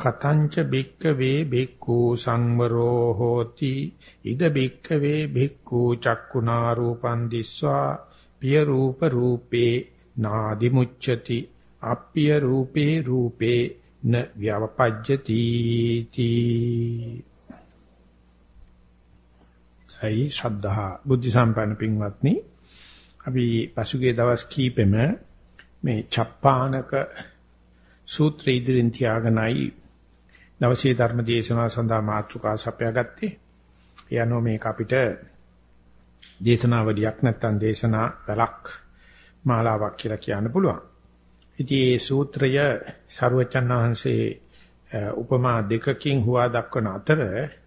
කතංච බික්කවේ බික්ඛු සංවරෝ හෝති. ඉද බික්කවේ බික්ඛු චක්කුනා රූපං දිස්වා. පිය රූප රූපේ නාදි මුච්ඡති. අප්පිය රූපේ රූපේ න ව්‍යවපජ්ජති තී. අයි ශ්‍රද්ධා බුද්ධ සම්පන්න පින්වත්නි? අපි පසුගිය දවස් කීපෙම මේ චප්පානක සූත්‍ර ඉදිරින් තියාගෙනයි දවසේ ධර්ම දේශනාව සඳහා මාතෘකා සපයාගත්තේ. ඒ අනුව මේක අපිට දේශනාවලියක් නැත්තම් දේශනා බලක් මාලාවක් කියලා කියන්න පුළුවන්. ඉතින් මේ සූත්‍රය ਸਰුවචන් වහන්සේ උපමා දෙකකින් හුවා දක්වන අතර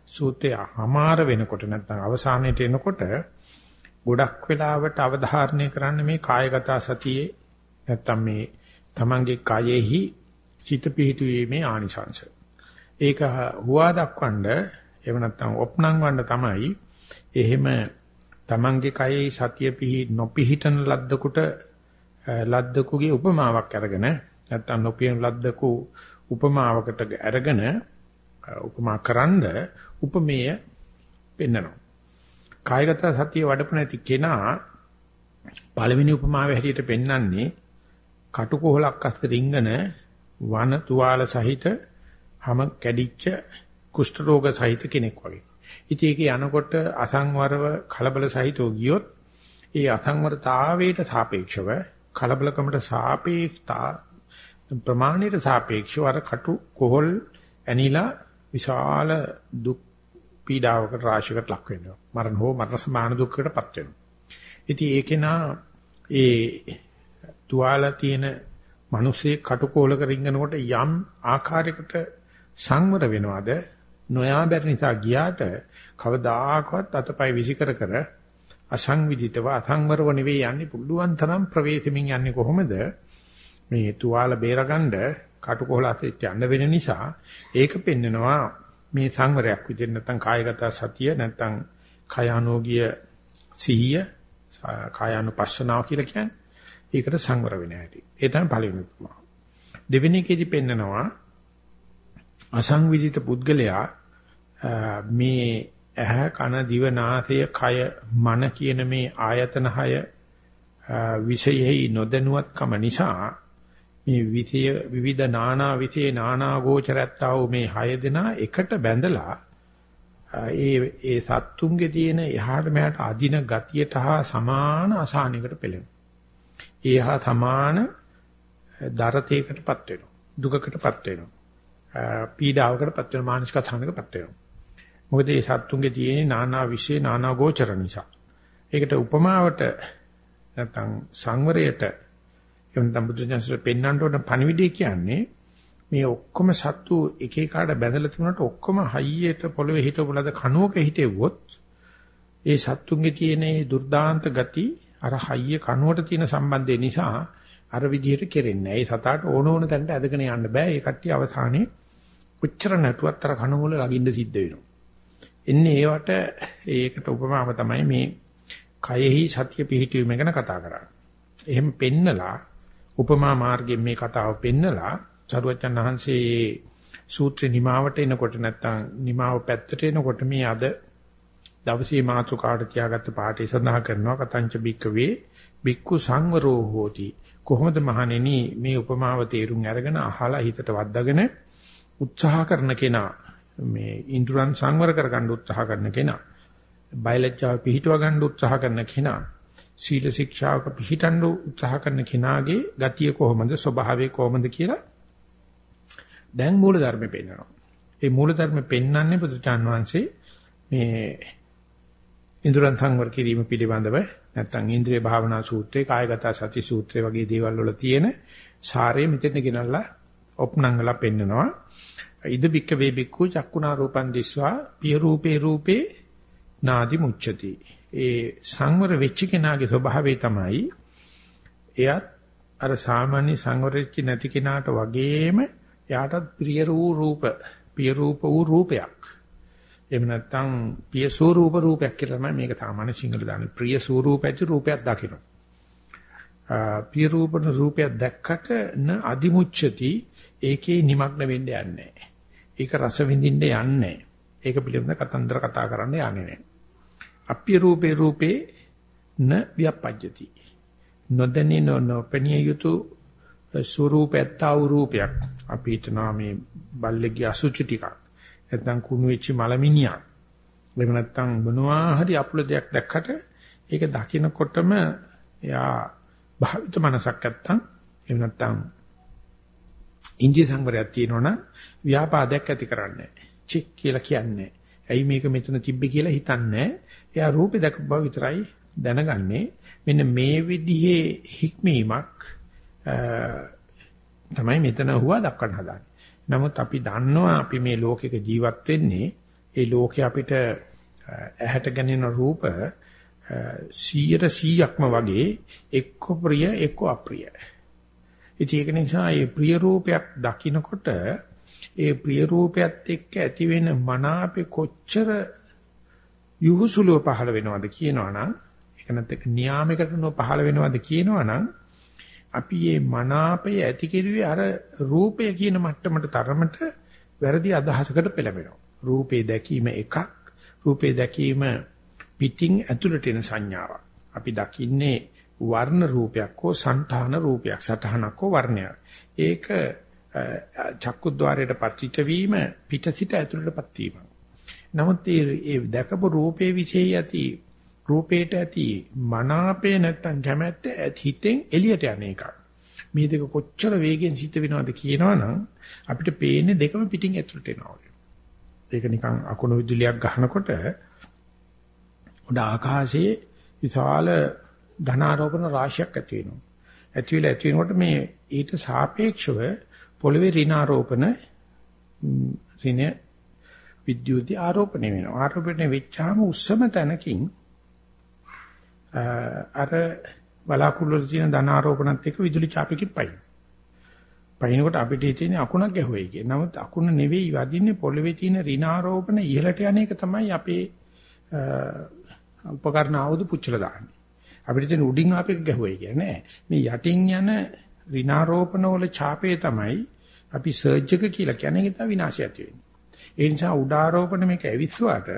සූත්‍රය හමාර වෙනකොට නැත්නම් අවසානයේට එනකොට ගොඩක් වෙලාවට අවධාරණය කරන්න මේ කායගත සතියේ නැත්නම් මේ තමන්ගේ කයෙහි සිත පිහිටුවීමේ ආනිසංශ. ඒක හුවා දක්වන්න එහෙම නැත්නම් ඔප්නංවන්න තමයි එහෙම තමන්ගේ කයේ සතිය පිහි නොපිහිටන ලද්දකුට ලද්දකුගේ උපමාවක් අරගෙන නැත්නම් නොපිහින ලද්දකු උපමාවකට අරගෙන උපමා කරන්ඩ උපමේය පෙන්නනවා. කායගත සතිය වඩපු නැති කෙනා පළවෙනි උපමාවේ හැටියට පෙන්වන්නේ කටුකොහලක් අස්ත රිංගන වන තුවාල සහිත හැම කැඩිච්ච කුෂ්ඨ රෝග සහිත කෙනෙක් වගේ. ඉතින් ඒක යනකොට අසංවරව කලබල සහිතව ගියොත් ඒ අසංවරතාවයට සාපේක්ෂව කලබලකමට සාපේක්ෂතා ප්‍රමාණයට සාපේක්ෂව අර කටු කොහල් ඇනිලා විශාල දුක් පීඩාවකට රාශියකට ලක් වෙනවා. මරණ හෝ මරණ සමාන දුක්කටපත් වෙනවා. ඉතින් ඒකේ නා ඒ තුවාල තියෙන මිනිස්සේ කටුකොලක රිංගනකොට යම් ආකාරයකට සංවර වෙනවද නොයා බැරි නිසා ගියාට කවදාකවත් අතපය විසිකර කර අසංවිධිතව අසංවරව නෙවෙයි යන්නේ පුළුවන් තරම් ප්‍රවේශමින් යන්නේ කොහොමද මේ තුවාල බේරගන්න කටුකොහලත් යන්න වෙන නිසා ඒක පෙන්නනවා මේ සංවරයක් විදිහට නැත්නම් කායගත සතිය නැත්නම් කායානෝගිය සිහිය කායානුපස්සනාව කියලා කියන්නේ ඒකට සංවර වෙන හැටි. ඒ තමයි පළවෙනි උපමාව. දෙවෙනි එකේදී පෙන්නනවා අසංවිධිත පුද්ගලයා මේ ඇහ කන දිව නාසය කය මන කියන මේ ආයතන හය විෂයෙහි නොදැනුවත්කම නිසා මේ විෂය විවිධ නානා විෂේ නානා ගෝචරත්තා වූ මේ හය දෙනා එකට බැඳලා ඒ ඒ සත්තුන්ගේ තියෙන එහාට මෙහාට අදින ගතියට හා සමාන අසහනයකට පෙළෙනවා. ඒ හා සමාන දරතේකටපත් වෙනවා. දුකකටපත් වෙනවා. පීඩාවකටපත් වෙන මානසික අසහනකටපත් වෙනවා. මොකද මේ සත්තුන්ගේ තියෙන නානා විශේෂ නානා ගෝචර නිසා. ඒකට උපමාවට නැත්නම් සංවරයට එවනතම් බුදුජානසෙ පෙන්වන්න උන පණිවිඩය කියන්නේ මේ ඔක්කොම සත්තු එක එකාට බැඳලා තිබුණාට ඔක්කොම හයියට පොළවේ හිටවලද කනුවක හිටෙව්වොත් ඒ සත්තුන්ගේ තියෙන මේ දුර්දාන්ත ගති අර හයිය කනුවට තියෙන සම්බන්ධය නිසා අර විදිහට කෙරෙන්නේ නැහැ. ඒ සතාට ඕන ඕන තැනට ඇදගෙන යන්න බෑ. ඒ කට්ටිය අවසානයේ කොච්චර නැටුවත් අර කණුවල ලගින්න සිද්ධ වෙනවා. එන්නේ ඒවට ඒකට උපමාව තමයි මේ කයෙහි සතිය පිහිටීම ගැන කතා කරන්නේ. එහෙම පෙන්නලා උපමා මාර්ගයෙන් මේ කතාව පෙන්නලා සරුවචන් වහන්සේ සූත්‍රේ නිමාවට එනකොට නැත්තම් නිමාව පැත්තට එනකොට මේ අද දවසේ මාතෘකාවට තියාගත්ත පාඩේ සඳහන් කරනවා කතංච බික්කවේ බික්කු සංවරෝ හෝති කොහොමද මහණෙනි මේ උපමාව තේරුම් අරගෙන අහලා හිතට වද්දාගෙන උත්සාහ කරන කෙනා මේ ඉන්ද්‍රයන් සංවර කරගන්න උත්සාහ කරන කෙනා බයලජ්ජාව පිහිටව ගන්න උත්සාහ කරන කෙනා සීල ශික්ෂාවක පිහිටන්න උත්සාහ කරන කෙනාගේ ගතිය කොහොමද ස්වභාවය කොහොමද කියලා දැන් මූල ධර්මෙ පෙන්නනවා. ඒ මූල ධර්මෙ පෙන්වන්නේ බුදුචාන් වහන්සේ මේ ඉන්ද්‍රයන් සංවර කිරීම පිළිබඳව නැත්නම් ඉන්ද්‍රිය භාවනා සූත්‍රේ කායගත සති සූත්‍රේ වගේ දේවල් වල තියෙන සාරය මෙතන ගෙනල්ලා ඔප්නංගලා පෙන්නනවා. ඉද බික්ක වේ බික්කු චක්කුණා රූපං දිස්වා පිය රූපේ රූපේ නාදි මුච්ඡති. ඒ සංවර වෙච්ච කෙනාගේ ස්වභාවය තමයි එයත් අර සාමාන්‍ය සංවර වෙච්ච නැති කෙනාට වගේම එයාටත් ප්‍රිය වූ රූප, ප්‍රිය රූප වූ රූපයක්. එහෙම නැත්නම් ප්‍රිය ස්වරූප රූපයක් කියලා තමයි මේක සාමාන්‍ය සිංහල දාන්නේ. ප්‍රිය ස්වරූප ඇති රූපයක් දකින්න. ප්‍රිය රූප රූපයක් දැක්කට න අදිමුච්ඡති ඒකේ নিমগ্ন වෙන්න යන්නේ ඒක රස විඳින්න යන්නේ ඒක පිළිබඳ කතන්දර කතා කරන්න යන්නේ නැහැ. අප්පිය රූපේ රූපේ න ව්‍යප්පජ්ජති. නොදැනී නොපෙනිය යුතු ස්වරූපයත් රූපයක් අපි හිතනවා මේ බල්ලෙක්ගේ අසුචි ටිකක් නැත්නම් කුණු වෙච්ච මලමිනියක් එහෙම නැත්නම් මොනවා හරි අපුල දෙයක් දැක්කට ඒක දකිනකොටම එයා භාවිත මනසක් නැත්තම් එහෙම නැත්නම් ඉන්දිය සංවරයක් තියෙනවනම් ව්‍යාපාදයක් ඇති කරන්නේ චික් කියලා කියන්නේ. ඇයි මේක මෙතන තිබ්බේ කියලා හිතන්නේ. එයා රූපේ දැක බව විතරයි දැනගන්නේ. මෙන්න මේ විදිහේ හික්මීමක් තමයි මෙතන හුවා දක්වන්න හදාන්නේ. නමුත් අපි දන්නවා අපි මේ ලෝකෙක ජීවත් වෙන්නේ ඒ ලෝකේ අපිට ඇහැට ගැනෙන රූප 100%ක්ම වගේ එක්ක ප්‍රිය එක්ක අප්‍රිය. ඉතින් ඒක නිසා මේ ප්‍රිය රූපයක් දකිනකොට ඒ ප්‍රිය රූපයත් එක්ක ඇති වෙන මනාපේ කොච්චර යහුසුලව පහළ වෙනවද කියනවනම් ඒක නැත්නම් නියාමයකට නො පහළ වෙනවද කියනවනම් අපි මේ මනාපය ඇති කෙරුවේ අර රූපය කියන මට්ටමට තරමට වැරදි අදහසකට පෙළඹෙනවා. රූපේ දැකීම එකක්, රූපේ දැකීම පිටින් ඇතුළට එන සංඥාවක්. අපි දකින්නේ වර්ණ රූපයක් හෝ సంతාන රූපයක්, සතහනක් හෝ වර්ණයක්. ඒක චක්කුද්්වාරයට පත්‍විත වීම පිටසිට ඇතුළටපත් වීම. නමුත් මේ දැකපු රූපේ විශේෂය ඇති රූපේට ඇති මනාපේ නැත්තම් කැමැත්ත හිතෙන් එළියට යන එකක්. මේ දෙක කොච්චර වේගෙන් සිද්ධ වෙනවද කියනවනම් අපිට පේන්නේ දෙකම පිටින් ඇතුළට එනවා. ඒක නිකන් අකුණු විදුලියක් ගහනකොට උඩ ආකාශයේ විශාල ධනාරෝපණ රාශියක් ඇති වෙනවා. ඇති වෙලා ඇති වෙනකොට මේ ඊට සාපේක්ෂව පොළවේ ඍණාරෝපණ ඍණ විද්‍යුත් ආරෝපණය වෙනවා. ආරෝපණය වෙච්චාම උස්සම තැනකින් අර බලාකුළු වල තියෙන ධන ආරෝපණත් එක්ක විදුලි චාපකින් පයින්. පයින්කොට අපිට තියෙන අකුණක් ගැහුවයි කිය. නමුත් අකුණ නෙවෙයි වදින්නේ පොළවේ තියෙන ඍණ ආරෝපණ ඉහළට යන එක තමයි අපේ උපකරණ ආවුදු පුච්චලා දාන්නේ. අපිට තියෙන උඩින් ආපෙක ගැහුවයි කියන්නේ මේ යටින් යන ඍණ ආරෝපණ වල ඡාපය තමයි අපි සර්ජ් එක කියලා කියන්නේ ඒක තමයි විනාශය ඇති වෙන්නේ. ඒ නිසා උඩ ආරෝපණ මේක ඇවිස්සුවාට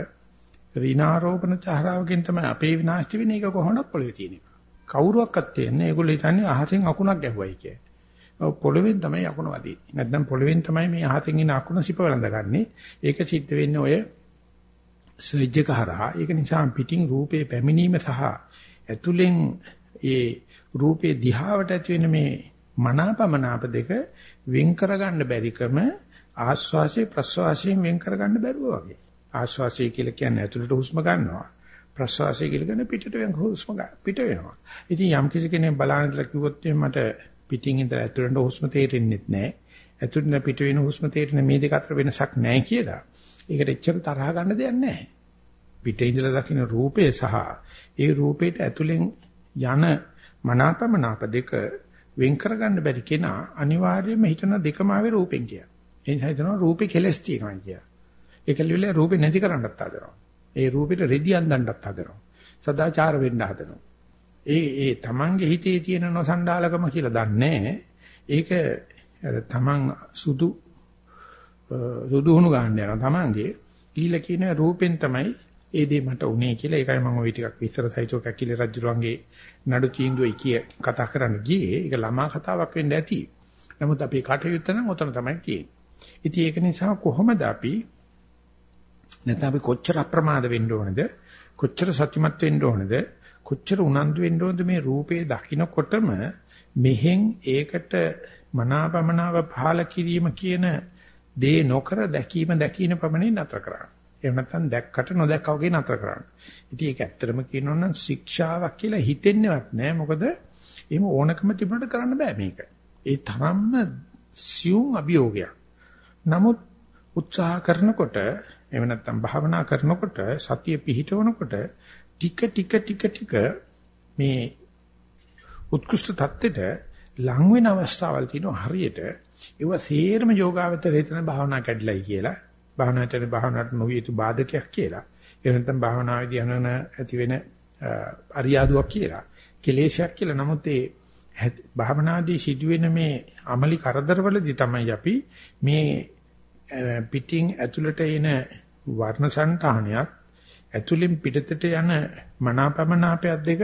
ඍණාරෝපණ චහරාවකින් තමයි අපේ විනාශ වෙන්නේ ඒක කොහොමද පොළවේ තියෙන්නේ. කවුරුවක්වත් තේන්නේ ඒගොල්ලෝ හිතන්නේ අහසෙන් අකුණක් ගැහුවයි කියලා. පොළවෙන් තමයි අකුණ වදින්නේ. නැත්නම් පොළවෙන් තමයි මේ අහසෙන් එන අකුණ සිප වළඳගන්නේ. ඒක සිද්ධ වෙන්නේ ඔය ස්විච් එක හරහා. ඒක නිසා පිටින් රූපේ පැමිණීම සහ ඇතුලෙන් ඒ රූපේ දිහාවට ඇති වෙන මේ මනාපමනාප දෙක වෙන් කරගන්න බැරිකම ආස්වාසේ ප්‍රස්වාසයෙන් වෙන් කරගන්න බැරුව වගේ. ආශ්වාසය කියලා කියන්නේ ඇතුළට හුස්ම ගන්නවා. ප්‍රශ්වාසය කියලා කියන්නේ පිටට වෙන හුස්ම පිට වෙනවා. ඉතින් යම් කිසි කෙනෙක් බලන්න ඉඳලා කිව්වොත් මට පිටින් ඉඳලා ඇතුළට හුස්ම තේරෙන්නේ නැහැ. ඇතුළට පිට වෙන හුස්ම තේරෙන මේ දෙක අතර වෙනසක් නැහැ කියලා. ඒකට එච්චර තරහ ගන්න දෙයක් නැහැ. පිටේ ඉඳලා දකින්න රූපේ සහ ඒ රූපේට ඇතුලෙන් යන මනාපමනාප දෙක වෙන් කරගන්න බැරි කෙනා අනිවාර්යයෙන්ම හිතන දෙකම ආවේ රූපෙන් කියලා. ඒ නිසා හිතනවා රූපේ කෙලස් තියෙනවා කියලා. ඒකලිවිල රූපේ නැති කරන්නත් හදනවා. ඒ රූපෙට රෙදි අඳන්නත් හදනවා. සදාචාර වෙන්න හදනවා. ඒ ඒ තමන්ගේ හිතේ තියෙන නොසන්ඩාලකම කියලා දන්නේ ඒක තමන් සුදු සුදුහුණු ගන්න යනවා තමන්ගේ ඊළ කියන රූපෙන් තමයි ඒ දේ මට උනේ කියලා ඒකයි මම ওই ටිකක් විස්තර සහිතව කැකිලි රජුරන්ගේ නඩු තීන්දුවයි කිය කතා කරන්න ගියේ ඒක ළමා කතාවක් වෙන්න ඇති. නමුත් අපි කටයුත්ත නම් උතන තමයි තියෙන්නේ. ඉතින් ඒක නිසා කොහොමද අපි නැත්නම් අපි කොච්චර අප්‍රමාද වෙන්න ඕනද? කොච්චර සත්‍යමත් වෙන්න ඕනද? කොච්චර උනන්දු වෙන්න ඕනද මේ රූපේ දකින්නකොටම මෙහෙන් ඒකට මනාපමනාව පහල කිරීම කියන දේ නොකර දැකීම දැකීන පමණින් නතර කරන්න. එහෙම නැත්නම් දැක්කට නොදැක්කා වගේ නතර කරන්න. ඉතින් ඒක ඇත්තටම කියනොත් ශික්ෂාවක් කියලා හිතෙන්නේවත් නෑ. මොකද එහෙම ඕනකම තිබුණට කරන්න බෑ මේක. ඒ තරම්ම සියුම් අභියෝගයක්. නමුත් උත්සාහ කරනකොට එහෙම නැත්නම් භාවනා කරනකොට සතිය පිහිටවනකොට ටික ටික ටික ටික මේ උත්කෘෂ්ඨ தත්ත්වෙට ලං වෙන අවස්ථාවල් තියෙනවා හරියට ඒව සේරම යෝගාවතර හිතන භාවනා කැඩලයි කියලා භාවනාචර භාවනාවට නොවිය යුතු බාධකයක් කියලා. ඒ නැත්නම් භාවනාවේදී යනන ඇති වෙන අරියාදුවක් කියලා. කෙලේශයක් කියලා. නමුත් ඒ භාවනාදී සිදුවෙන මේ අමලි කරදරවලදී තමයි අපි මේ පිටින් ඇතුළට එන වර්ණ සංතානයක් ඇතුළෙන් පිටතට යන මනාපමනාපයක් දෙක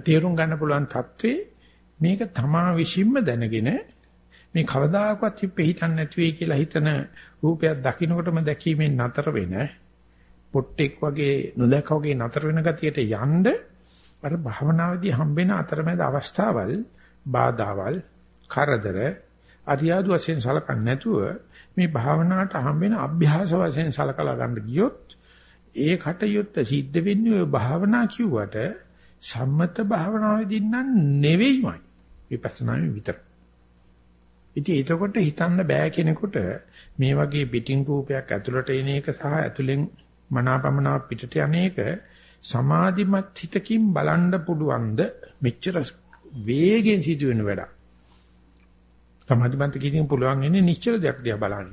තේරුම් ගන්න පුළුවන් தત્වේ මේක තමා විශ්ින්ම දැනගෙන මේ කවදාකවත් හිපෙ හිතන්නේ නැති වෙයි කියලා හිතන රූපයක් දකින්නකොටම දැකීමෙන් නතර වෙන පොට්ටෙක් වගේ නොදැක වගේ නතර වෙන ගතියට යන්න අර භවනාවේදී හම්බෙන අතරමැද අවස්ථාවල් බාධාවල් කරදර අරියාදු වශයෙන් සලකන්නේ නැතුව මේ භාවනාවට හම්බෙන අභ්‍යාස වශයෙන් සලකලා ගන්න ගියොත් ඒ කටයුත්ත සිද්ධ වෙන්නේ ඔය භාවනා කිව්වට සම්මත භාවනාවේදී නම් නෙවෙයිමයි විපස්සනාවේ විතර. ඉතින් එතකොට හිතන්න බෑ කෙනෙකුට මේ වගේ පිටින් රූපයක් ඇතුළට එන එක සහ ඇතුලෙන් මනාපමනා පිටට යන්නේක සමාධිමත් හිතකින් බලන්න පුළුවන්ද මෙච්චර වේගෙන් සිදුවෙන වැඩ. සමාධිමත් කිරීම පුළුවන් ඉන්නේ නිශ්චල දෙයක් දිහා බලන්න.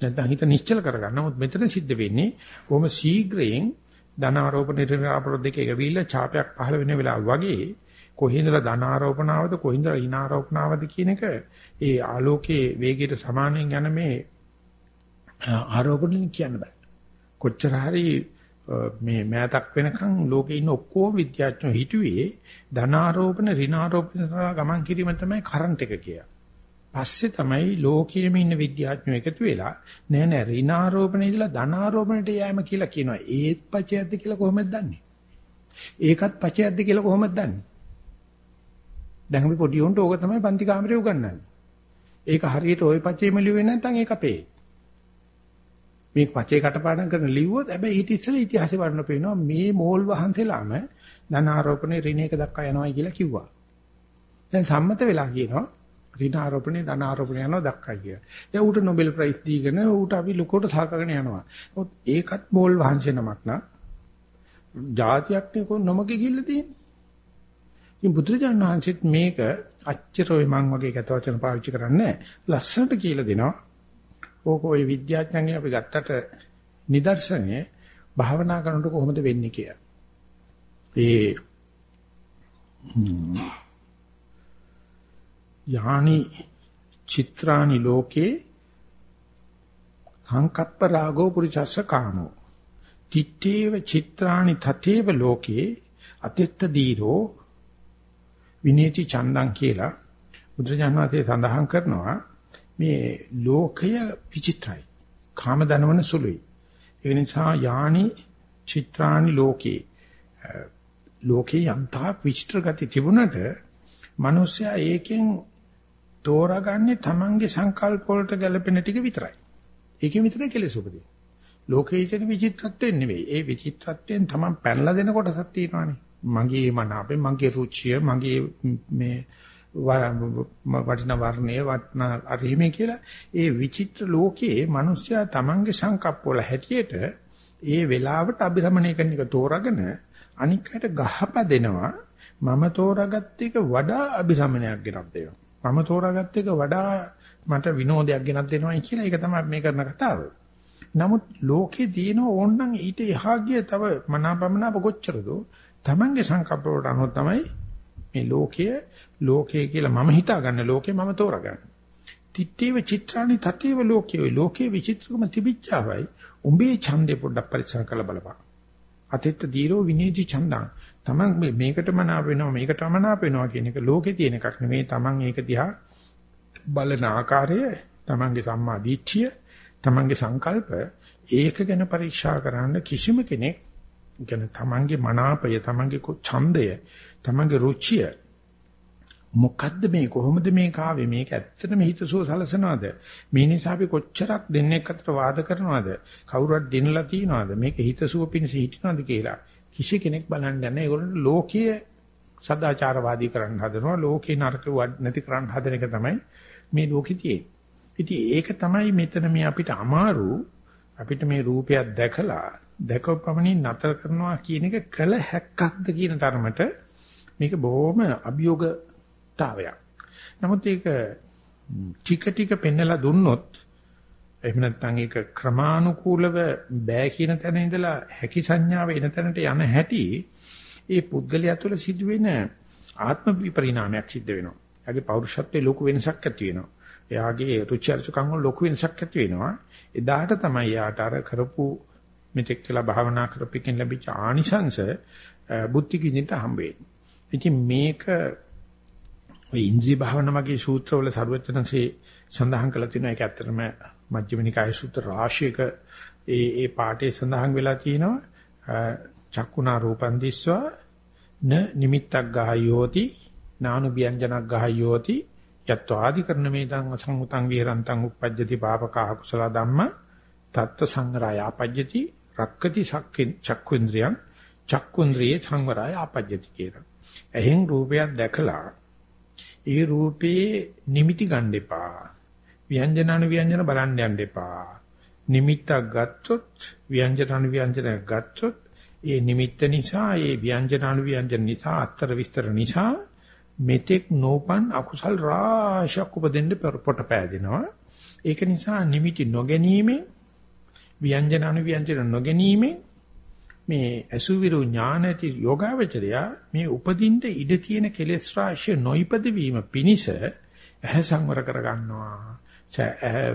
නැත්නම් හිත නිශ්චල කරගන්න. නමුත් මෙතන සිද්ධ වෙන්නේ කොහොම ශීඝ්‍රයෙන් ධන ආරෝපණ නිර්ආපර දෙක එකවිලා ඡාපයක් පහළ වෙන වෙලාව වගේ කොහින්දලා ධන ආරෝපණාවද කොහින්දලා ඍණ ආරෝපණාවද කියන එක ඒ ආලෝකයේ වේගයට සමානයෙන් යන මේ ආරෝපණය කියන්න බෑ. කොච්චර හරි මේ මෑතක් වෙනකන් ලෝකේ ඉන්න ඔක්කොම විද්‍යාඥයෝ හිතුවේ ධනාරෝපණ ඍණාරෝපණ ගමන් කිරීම තමයි කරන්ට් එක කියලා. පස්සේ තමයි ලෝකයේම ඉන්න විද්‍යාඥයෝ එකතු වෙලා නෑ නෑ ඍණාරෝපණය ඉඳලා ධනාරෝපණයට යෑම කියලා කියනවා. ඒත් පචයක්ද කියලා කොහොමද දන්නේ? ඒකත් පචයක්ද කියලා කොහොමද දන්නේ? දැන් අපි පොඩි උන්ට ඕක තමයි පන්ති කාමරේ උගන්වන්නේ. ඒක හරියට ওই පචේ මෙලිුවේ නැත්නම් ඒක අපේ. මේ පචේ කටපාඩම් කරන ලිව්වොත් හැබැයි ඊට ඉස්සෙල්ලා ඉතිහාසෙ වඩන පේනවා මේ මෝල් වහන්සේලාම ධන ආරෝපණේ ඍණ එක දක්වා යනවා කියලා කිව්වා. දැන් සම්මත වෙලා කියනවා ඍණ ආරෝපණේ ධන ආරෝපණේ යනවා දක්වා කියලා. දැන් ඌට Nobel Prize දීගෙන ඌට අපි ලොකෝට සලකගෙන යනවා. ඒකත් මෝල් වහන්සේ නමක් නා. જાතියක් නේ කො නොමගේ ගිල්ල තියෙන්නේ. ඉතින් බුදුරජාණන් වහන්සේත් මේක අච්චර ඔය මං වගේ කත වචන පාවිච්චි කරන්නේ ලස්සනට කියලා දෙනවා. ඕක ඔය විද්‍යාඥයන්ගෙන් අපි ගත්තට නිදර්ශනය භාවනා කරනකොට කොහොමද වෙන්නේ කියලා. ඒ යහනි චිත්‍රානි ලෝකේ සංකප්ප රාගෝ පුරිචස්ස කාමෝ තිත්තේව චිත්‍රානි තතේව ලෝකේ අතිත්ත දීරෝ විනේති චන්දං කියලා බුදුජානනාතේ සඳහන් කරනවා මේ ලෝකය විචිත්‍රයි. කාම දනවන සුළුයි. ඒ නිසා යානි චිත්‍රානි ලෝකේ ලෝකේ යන්තා විචිත්‍ර ගති තිබුණට මිනිස්සයා ඒකෙන් තෝරාගන්නේ Tamange සංකල්ප වලට ගැලපෙන ටික විතරයි. ඒකෙන් විතරයි කෙලෙස් උපදින්නේ. ලෝකයේ තියෙන විචිත්‍රත්වයෙන් නෙවෙයි. ඒ විචිත්‍රත්වයෙන් Taman පැනලා දෙන කොටසක් තියෙනවානේ. මගේ මනාපේ මගේ රුචිය මගේ මේ වටිනා වර්ණයේ වටිනා අරිහිමේ කියලා ඒ විචිත්‍ර ලෝකයේ මිනිස්සයා තමන්ගේ සංකප්ප වල හැටියට ඒ වෙලාවට අභිරමණය කරන එක තෝරාගෙන අනික් අයට ගහපදෙනවා මම තෝරාගත්ත එක වඩා අභිරමණයක් ගෙනත් දෙනවා මම තෝරාගත්ත එක වඩා මට විනෝදයක් ගෙනත් දෙනවායි කියලා ඒක තමයි මේ කරන කතාව. නමුත් ලෝකේ තියෙන ඕනනම් ඊට එහා ගිය තව මනාපමනාප කොච්චරද? තමන්ගේ සංකප්ප වලට අනුව තමයි මේ ලෝකය ලෝකය කියලා මම හිතාගන්න ලෝකේ මම තෝරගන්න. තිත්තේව චිත්‍රානි තතේව ලෝකයේ ලෝකේ විචිත්‍රකම තිබිච්චාවයි උඹේ ඡන්දේ පොඩ්ඩක් පරීක්ෂා කරලා බලපන්. අතිත්ත දීරෝ විනේති ඡන්දං. තමන් මේකට මනාප වෙනවා මේකට අමනාප වෙනවා කියන එක ලෝකේ තියෙන එකක් නෙමෙයි තමන් ඒක දිහා බලන ආකාරය තමන්ගේ සම්මා දිට්ඨිය තමන්ගේ සංකල්ප ඒක ගැන පරීක්ෂා කරන්න කිසිම කෙනෙක් කියන්නේ තමන්ගේ මනාපය තමන්ගේ ඡන්දය තමන්ගේ රුචිය. මොකද්ද මේ? කොහොමද මේ කාවේ? මේක ඇත්තටම හිතසුව සලසනවද? මේ නිසා අපි කොච්චරක් දෙන්නෙක් අතර වාද කරනවද? කවුරුත් දෙන්නලා තියනවද? මේක හිතසුව පිණිස හිටිනවද කියලා කිසි කෙනෙක් බලන්නේ නැහැ. ඒගොල්ලෝ ලෝකීය සදාචාරවාදී කරන්න හදනවා. ලෝකේ නරක නැති කරන්න හදන එක තමයි මේ ලෝකෙ තියෙන්නේ. ඉතින් ඒක තමයි මෙතන මේ අපිට අමාරු. අපිට මේ රූපයක් දැකලා දැකපමණින් නතර කරනවා කියන එක කළ හැක්කක්ද කියන තරමට මේක බොහොම අභියෝගතාවයක්. නමුත් ඒක ටික ටික පෙන්නලා දුන්නොත් එහෙම නැත්නම් ඒක ක්‍රමානුකූලව බෑ කියන තැන ඉඳලා හැකි සංඥාව එන තැනට යන හැටි ඒ පුද්ගලයා තුළ සිදුවෙන ආත්ම විපරිණාමයක් සිද්ධ වෙනවා. එයාගේ පෞරුෂත්වයේ ලොකු වෙනසක් ඇති වෙනවා. එයාගේ රුචි අරුචිකම් වල ලොකු වෙනසක් ඇති වෙනවා. එදාට තමයි යාට අර කරපු මෙතෙක් කියලා භාවනා කරපිකින් ලැබිච්ච ආනිසංශ බුද්ධි කිදින්ට හම්බ වෙන්නේ. ඉතින් මේක ඔය ඉන්ද්‍රිය භාවනා වගේ සූත්‍රවල සරුවචනසේ සඳහන් කරලා තියෙනවා ඒක ඇත්තටම මජ්ක්‍ධිම නිකායේ සූත්‍ර රාශියක ඒ ඒ පාඩේ සඳහන් වෙලා තියෙනවා චක්කුණා රූපං දිස්වා න නිමිත්තක් ගහයෝති නානු ව්‍යංජනක් ගහයෝති යත්වාදි කරන මේතං අසංගතං විහරන්තං uppajjati පාපක අකුසල ධම්ම තත්ත සංග්‍රහය ආපජ්ජති රක්කති සක්කින් චක්කුන්ද්‍රියං චක්කුන්ද්‍රියේ සංවරය ආපජ්ජති කියලා. එහෙන් රූපයක් දැකලා ඒ රූපේ නිමිති ගන්න එපා. ව්‍යංජනන ව්‍යංජන බලන්න යන්න එපා. නිමිත්තක් ගත්තොත් ව්‍යංජනන ව්‍යංජනයක් ගත්තොත් ඒ නිමිත්ත නිසා ඒ ව්‍යංජනන ව්‍යංජන නිසා අතර විස්තර නිසා මෙතෙක් නෝපන් අකුසල් රාශියක් උපදින්න පොට පෑදෙනවා. ඒක නිසා නිමිති නොගැනීමෙන් ව්‍යංජන අනුව්‍යංජන නොගැනීමෙන් මේ අසුවිරු ඥාන ඇති යෝගාවචරය මේ උපදින්න ඉඩ තියෙන කෙලෙස් රාශිය නොයිපද වීම පිණිස ඇහැ සංවර කර ගන්නවා.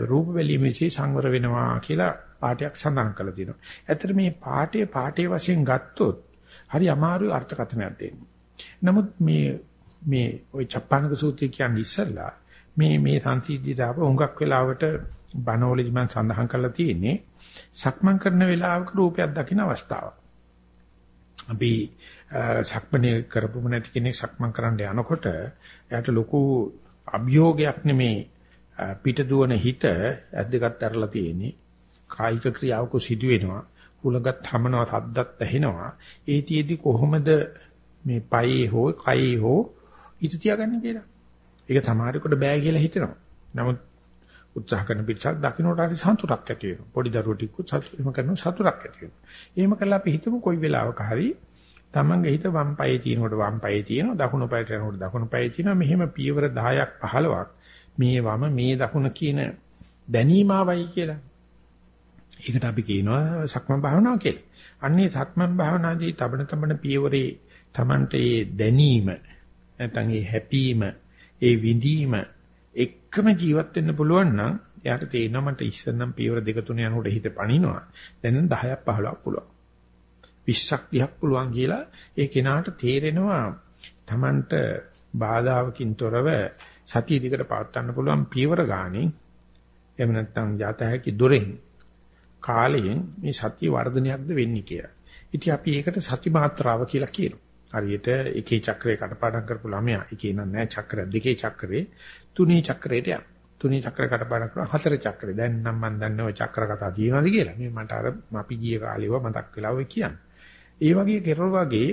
රූප බැලීමේදී සංවර වෙනවා කියලා පාඩයක් සඳහන් කරලා තියෙනවා. ඇත්තට මේ පාඩේ පාඩේ වශයෙන් ගත්තොත් හරි අමාරු අර්ථකථනයක් දෙන්න. නමුත් මේ මේ ওই චප්පානක සූත්‍රය කියන්නේ ඉස්සල්ලා මේ මේ සංසිද්ධියට ආව හුඟක් වෙලාවට බණවලදි මම සඳහන් කරලා තියෙන්නේ සක්මන් කරන වෙලාවක රූපයක් දකින අවස්ථාව. අපි සක්මනේ කරපුම නැති කෙනෙක් සක්මන් කරන්න යනකොට එයාට ලොකු අභියෝගයක් නෙමේ පිට දුවන හිත ඇද්දගත් ඇරලා තියෙන්නේ කායික ක්‍රියාවක සිදු වෙනවා හුලඟත් හමනවා සද්දත් ඇහෙනවා ඒතියෙදි කොහොමද මේ පයේ හෝ කයේ හෝ හිත තියාගන්නේ කියලා. ඒක සමහරෙකුට බෑ කියලා හිතෙනවා. නමුත් උත්සාහ කරන පිටසක් දකින්නට හරි සතුටක් ඇති වෙනවා. පොඩි දරුවෝ ටිකකුත් එහෙම කරනවා සතුටක් ඇති වෙනවා. එහෙම කළා අපි හිතමු කොයි වෙලාවක හරි තමන්ගේ හිත වම් පායේ තියෙනකොට වම් පායේ තියෙනවා දකුණු පායට යනකොට දකුණු පායේ තියෙනවා මෙහෙම පියවර 10ක් 15ක් මේ වම මේ දකුණ කියන දැනීම ආවයි කියලා. ඒකට අපි කියනවා සක්මන් භාවනාව කියලා. අන්නේ සක්මන් භාවනාදී තබන තබන පියවරේ Tamante දැනීම නැත්නම් ඒ හැපීම ඒ විඳීම එකම ජීවත් වෙන්න පුළුවන් නම් එයාට තේරෙනවා මට ඉස්සෙල්නම් පියවර දෙක තුන යනකොට හිත පණිනවා. දැන් 10ක් 15ක් පුළුවන්. 20ක් 30ක් පුළුවන් කියලා ඒ කෙනාට තේරෙනවා Tamanට බාධාවකින් තොරව සතිය දිකට පවත්වන්න පුළුවන් පියවර ගානේ එහෙම නැත්නම් යත හැකි දොරෙන් කාලයෙන් මේ සතිය වර්ධනයක්ද වෙන්නේ කියලා. ඉතින් අපි ඒකට සති මාත්‍රාව කියලා කියනවා. හරියට එකේ චක්‍රේ කටපාඩම් කරපු ළමයා එකේ නෑ නෑ චක්‍ර දෙකේ චක්‍රේ තුනේ චක්‍රේට යන. තුනේ චක්‍ර කටපාඩම් කරා හතර චක්‍රේ. දැන් නම් මම දන්නේ ඔය චක්‍ර කතා තියෙනවද කියලා. මේ මට අර අපි ගිය කාලේව මතක් වෙලා ඔය කියන්නේ. ඒ වගේ කෙරල් වගේ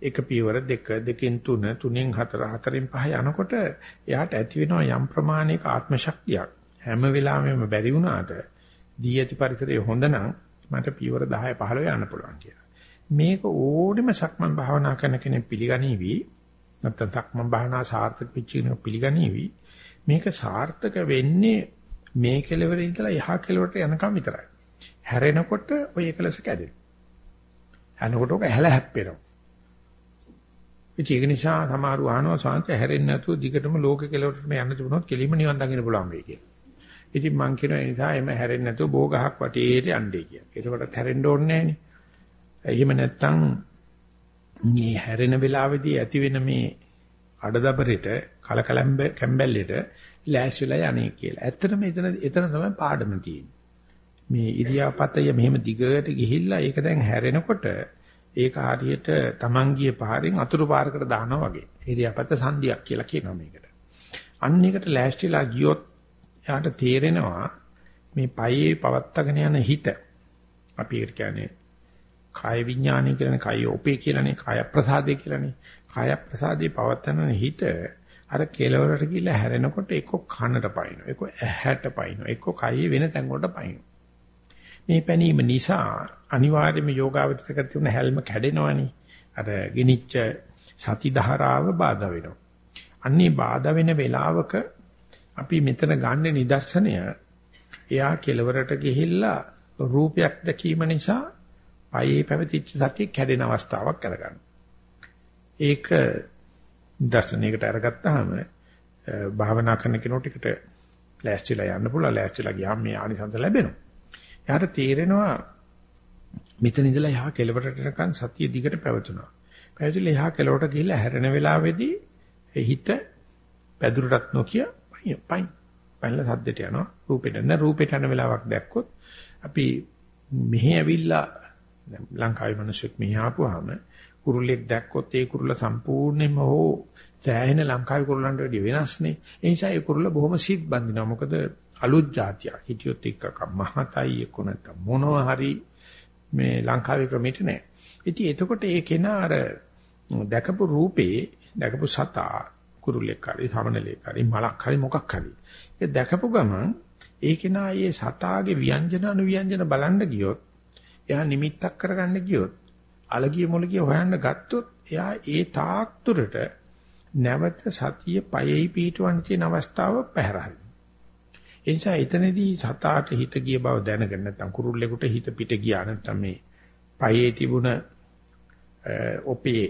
එක පියවර දෙක දෙකෙන් තුන තුනෙන් හතර හතරෙන් පහ යනකොට එයාට ඇති වෙනවා යම් ප්‍රමාණයක ආත්ම ශක්තියක්. හැම වෙලාවෙම බැරි වුණාට දී ඇති පරිසරය හොඳ නම් මට පියවර 10 15 යන්න පුළුවන් කියලා. මේක ඕනෙම සක්මන් භාවනා කරන කෙනෙක් පිළිගනීවි නැත්නම් සක්මන් භාවනා සාර්ථක වෙච්ච කෙනෙක් පිළිගනීවි මේක සාර්ථක වෙන්නේ මේ කෙලවරේ ඉඳලා එහා කෙලවරට යනකම් විතරයි හැරෙනකොට ඔය එකලස කැඩෙනවා හැරෙනකොට ඔක හැල හැප්පෙනවා ඒක නිසා සමහරව අහනවා සාන්ත හැරෙන්නේ නැතුව දිගටම ලෝක කෙලවරටම යන්න තිබුණොත් කෙලිම නිවන් දකින්න පුළුවන් වෙයි කියලා. ඉතින් මං කියනවා ඒ නිසා එම හැරෙන්නේ නැතුව බෝගහක් වටේට යන්නේ කියලා. ඒකකට හැරෙන්න ඕනේ නැහනේ. එහෙම නැත්නම් මේ හැරෙන වෙලාවේදී ඇති වෙන මේ අඩදබරෙට කලකලම්බ කැම්බැල්ලෙට ලෑස්තිලා යන්නේ කියලා. ඇත්තටම එතන එතන තමයි පාඩම තියෙන්නේ. මේ ඉරියාපතය මෙහෙම දිගට ගිහිල්ලා ඒක දැන් හැරෙනකොට ඒක හරියට Taman ගිය පාරෙන් අතුරු පාරකට දානවා වගේ. ඉරියාපත සංදියක් කියලා කියනවා මේකට. අන්න එකට ලෑස්තිලා ගියොත් එයාට තේරෙනවා මේ පයේ පවත්තගෙන යන හිත අපි ඒකට කියන්නේ කාය විඥානය කියලානේ කාය ඔපේ කියලානේ කාය ප්‍රසාදේ කියලානේ කාය ප්‍රසාදේ පවත්තන හිත අර කෙලවරට ගිහිල්ලා හැරෙනකොට එක්ක කනට පයින්නවා එක්ක ඇහැට පයින්නවා එක්ක කයේ වෙන තැන් වලට පයින්නවා මේ පැනීම නිසා අනිවාර්යයෙන්ම යෝගාවචරක තිබුණ හැල්ම කැඩෙනවනේ. අර ගිනිච්ච සති ධාරාව බාධා වෙනවා. අන්නේ බාධා වෙන වෙලාවක අපි මෙතන ගන්න නිදර්ශනය එයා කෙලවරට ගිහිල්ලා රූපයක් දැකීම නිසා පයේ පැවතිච්ච සතිය කැඩෙන අවස්ථාවක් කරගන්න. ඒක දර්ශනයකට අරගත්තාම භාවනා කරන කෙනෙකුට ලෑස්තිලා යන්න පුළුවන් ලෑස්තිලා ගියාම මේ ආනිසංස ලැබෙනවා. එයාට තේරෙනවා මෙතන ඉඳලා යහ කෙලවරට යනකන් සතිය දිගට පැවතුනවා. පැවතිලා යහ කෙලවරට ගිහිල්ලා හැරෙන වෙලාවේදී හිත පැදුරටත් නොකිය පයින් පයින් පයින්ලා සද්දෙට යනවා රූපෙට නැ රූපෙට යන වෙලාවක් දැක්කොත් අපි මෙහි ඇවිල්ලා ලංකාවේ මිනිස්සුක් මෙහි ආපුවාම කුරුල්ලෙක් දැක්කොත් ඒ කුරුල්ල සම්පූර්ණයෙන්ම හෝ සෑහෙන ලංකාවේ කුරුල්ලන්ට වඩා වෙනස්නේ. ඒ නිසා ඒ කුරුල්ල බොහොම සිත් බඳිනවා. මොකද අලුත් જાතියක්. හිටියොත් එක්ක මහතයි එක්ක නැත්නම් මොනවා හරි මේ ලංකාවේ ක්‍රමෙට නෑ. ඉතින් එතකොට ඒ කෙනා අර දැකපු රූපේ දැකපු සතා කුරුල්ලෙක් හරි සමනලෙක් හරි මලක් හරි මොකක් හරි. ඒ දැකපු ගමන් ඒ කෙනා මේ සතාගේ ව්‍යංජන අනුව්‍යංජන බලන්න ගියොත් එයා නිමිත්තක් කරගන්න ගියොත් අලගිය මොලගිය හොයන්න ගත්තොත් එයා ඒ තාක් දුරට නැවත සතිය පයෙහි පිටවන්න තියෙන අවස්ථාව පැහැරහරි. ඒ නිසා එතනදී සතාට හිත ගිය බව දැනගෙන නැත්නම් කුරුල්ලෙකුට හිත පිට ගියා නැත්නම් මේ පයේ තිබුණ ඔපේ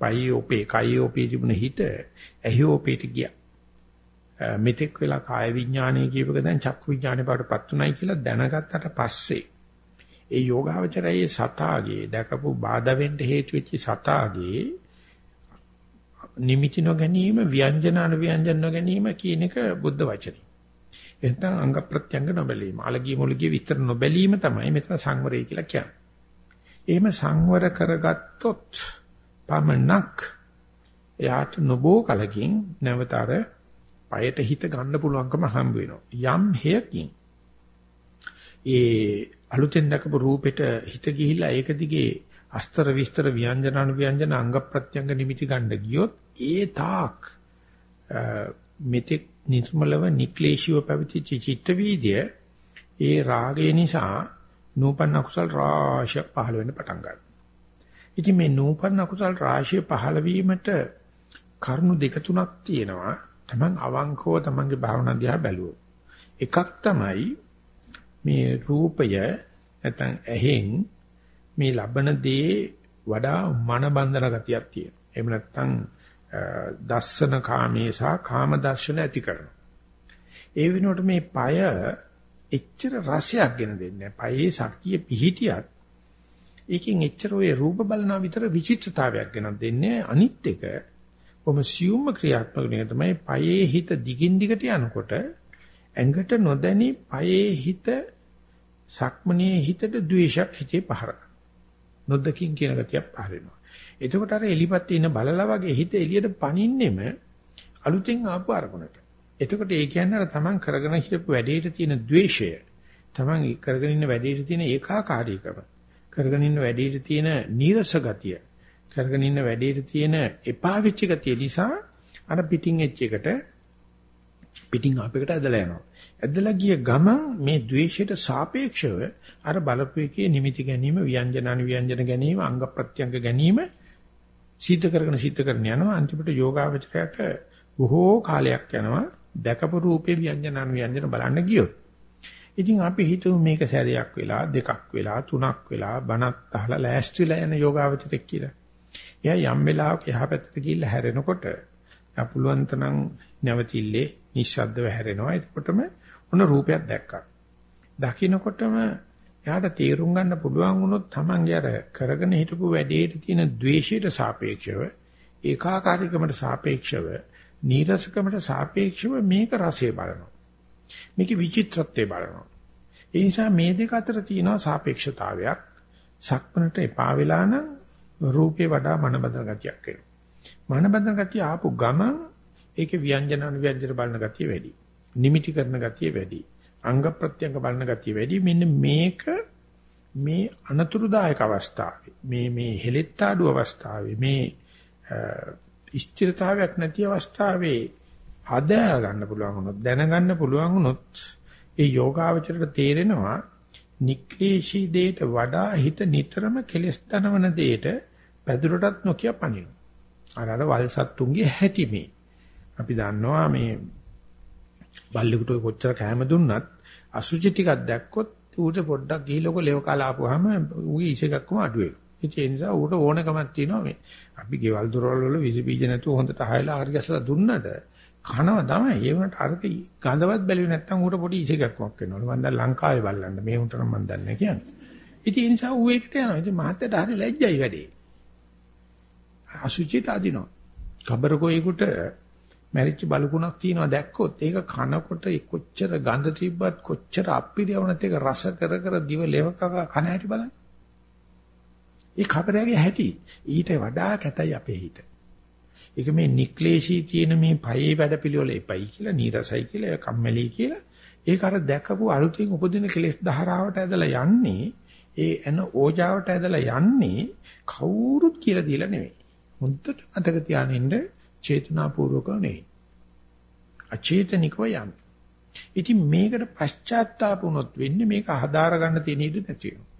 පයි ඔපේ කයි ඔපේ තිබුණ හිත ඇහි ඔපේට ගියා. මෙතෙක් වෙලා කාය විඥානය කියපක දැන් චක්කු විඥානේ බාටපත් උනායි කියලා දැනගත්තට පස්සේ ඒ යෝගාවචරයේ සතාගේ දැකපු බාධා වෙන්න හේතු වෙච්ච සතාගේ නිමිති නොගැනීම ව්‍යංජන අනුව්‍යංජන නොගැනීම කියන එක බුද්ධ වචනේ. එතන අංග ප්‍රත්‍යංග නොබැලීම. අලගිය මොලගිය විස්තර නොබැලීම තමයි මෙතන සංවරය කියලා කියන්නේ. එහෙම සංවර කරගත්තොත් පමණක් එයාට නොබෝ කලකින් නැවත අර পায়ට හිත ගන්න පුළුවන්කම හම්බ වෙනවා. යම් හේයකින් ඒ අලුතෙන් දැකපු රූපෙට හිත ගිහිලා ඒක දිගේ අස්තර විස්තර ව්‍යංජන අනුව්‍යංජන අංග ප්‍රත්‍යංග නිමිති ගන්න ගියොත් ඒ තාක් මෙතෙක් නිර්මලව නික්ලේශීව පැවතිච්ච චිත්ත වීදිය ඒ රාගය නිසා නූපන්න අකුසල් රාශිය පහළ වෙන්න පටන් ගන්නවා. ඉතින් මේ නූපන්න අකුසල් රාශිය පහළ වීමට කරුණු දෙක තුනක් තියෙනවා. Taman අවංකව Tamanගේ භාවනා දිහා බැලුවොත්. එකක් තමයි මේ රූපය නැත්නම් ඇහෙන් මේ ලබන දේ වඩා මන බන්ධන ගතියක් තියෙනවා. එහෙම නැත්නම් දස්සන කාමේ සහ කාම දර්ශන ඇති කරනවා. ඒ වෙනුවට මේ পায় එච්චර රසයක් ගෙන දෙන්නේ නැහැ. পায়ේ ශක්තිය පිහිටියත් ඒකෙන් එච්චර ওই රූප බලනා විතර විචිත්‍රතාවයක් ගෙන දෙන්නේ අනිත් එක කොම සියුම්ම ක්‍රියාත්මක වෙන තමයි পায়ේ හිත දිගින් දිගට යනකොට ඇඟට නොදැනි පයේ හිත සක්මනේ හිතට ද්වේෂයක් හිතේ පහර නොදකින් කියන ගතියක් පහර වෙනවා. එතකොට අර එලිපත් ඉන්න බලලා වගේ හිත එළියට පනින්නෙම අලුතෙන් ආපු අරමුණට. එතකොට ඒ කියන්නේ අර තමන් කරගෙන හිටපු වැඩේට තියෙන ද්වේෂය, තමන් කරගෙන ඉන්න වැඩේට තියෙන ඒකාකාරීකම, කරගෙන ඉන්න වැඩේට තියෙන නීරස ගතිය, කරගෙන ඉන්න වැඩේට තියෙන එපා වෙච්ච ගතිය නිසා අර පිටින් එච් එකට පිටින් අපයකට ඇදලා යනවා. ඇදලා ගිය ගමන් මේ द्वේෂයට සාපේක්ෂව අර බලපෑකේ නිමිති ගැනීම, ව්‍යංජන අනුව්‍යංජන ගැනීම, අංග ප්‍රත්‍යංග ගැනීම සිද්ධ කරගෙන සිද්ධ කරගෙන යනවා. අන්තිමට යෝගාවචරයට බොහෝ කාලයක් යනවා. දැකපු රූපේ ව්‍යංජන අනුව්‍යංජන බලන්න ගියොත්. ඉතින් අපි හිතුව මේක සැරයක් වෙලා, දෙකක් වෙලා, තුනක් වෙලා බණක් අහලා ලෑස්තිලා යන යෝගාවචරයක් කියලා. එයා යම් වෙලාවක එහා පැත්තට ගිහිල්ලා හැරෙනකොට යා පුළුවන් තරම් නැවතිල්ලේ නිශ්ශබ්දව හැරෙනවා. එතකොටම ඔන්න රූපයක් දැක්කා. දකින්නකොටම එයාට තේරුම් ගන්න පුළුවන් වුණොත් Tamange අර කරගෙන හිටපු වැඩේට තියෙන द्वේෂයට සාපේක්ෂව ඒකාකාරීකමට සාපේක්ෂව නීරසකමට සාපේක්ෂව මේක රසය බලනවා. මේකේ විචිත්‍රත්වය බලනවා. ඒ නිසා මේ දෙක අතර තියෙනවා සාපේක්ෂතාවයක්. සක්මනට එපා වෙලා නම් රූපේ වඩා මනබඳන ගතියක් එනවා. මනබඳන ගතිය ආපු ගමන් ඒකේ ව්‍යංජන අනුව්‍යංජන බලන ගතිය වැඩි. නිමිටි කරන ගතිය වැඩි. අංග ප්‍රත්‍යංග බලන ගතිය වැඩි. මෙන්න මේක මේ අනතුරුදායක අවස්ථාවේ මේ මේ හෙලෙත්තාඩු අවස්ථාවේ මේ ස්ථිරතාවයක් නැති අවස්ථාවේ හදා ගන්න පුළුවන් වුණොත් දැනගන්න පුළුවන් වුණොත් ඒ යෝගාවචරයට තේරෙනවා නික්ලේශී දෙයට වඩා හිත නිතරම කෙලස් දනවන දෙයට පැදුරටත් නොකිය පනිනවා. අර අර වල්සත්තුන්ගේ හැටි මේ. අපි දන්නවා මේ බල්ලෙකුට කොච්චර කැම දුන්නත් අසුචි ටිකක් දැක්කොත් ඌට පොඩ්ඩක් ගිහිලක ලෙව කාලා ආපුවාම ඌගේ ඉසේකක්ම අඩු වෙනවා. ඒ නිසා ඌට ඕනකමක් තියෙනවා මේ. අපි ගෙවල් දොරවල් වල විස බීජ නැතුව හොඳට හයලා හරි ගැසලා දුන්නට කනවා තමයි. ඒ වුණාට අරක ගඳවත් බැලුවේ නැත්තම් ඌට පොඩි ඉසේකක්මක් වෙනවලු. මම දැන් ලංකාවේ බල්ලන්න මේ උන්ට නම් මම දන්නේ කියන්නේ. ඉතින් ඒ නිසා ඌ එකට යනවා. ඉතින් මහත්තයට හරි ලැජ්ජයි වැඩේ. අසුචිත අදිනවා. කබරකෝයෙකුට මැරිච්ච බලුකුණක් තියෙනවා දැක්කොත් ඒක කනකොට කොච්චර ගඳ තිබ්බත් කොච්චර අප්පිරියවුනත් ඒක රස කර කර දිව ලෙවක කන හැටි බලන්න. ඒ කබරයාගේ හැටි ඊට වඩා කැතයි අපේ හිත. ඒක මේ නික්ලේශී තියෙන මේ පයේ වැඩපිළිවෙල එපයි කියලා නීරසයි කියලා කම්මැලි කියලා ඒක අර දැකපු අලුතින් උපදින කෙලෙස් ධාරාවට ඇදලා යන්නේ ඒ එන ඕජාවට ඇදලා යන්නේ කවුරුත් කියලා දීලා නෙවෙයි. මුද්දට මතක තියානින්න චේතනාපූර්වක නෙවෙයි. අචේතනිකව යම්. ඉතින් මේකට පශ්චාත්තාප වුණොත් වෙන්නේ මේක හදාර ගන්න තියෙන ඉඩ නැති වෙනවා.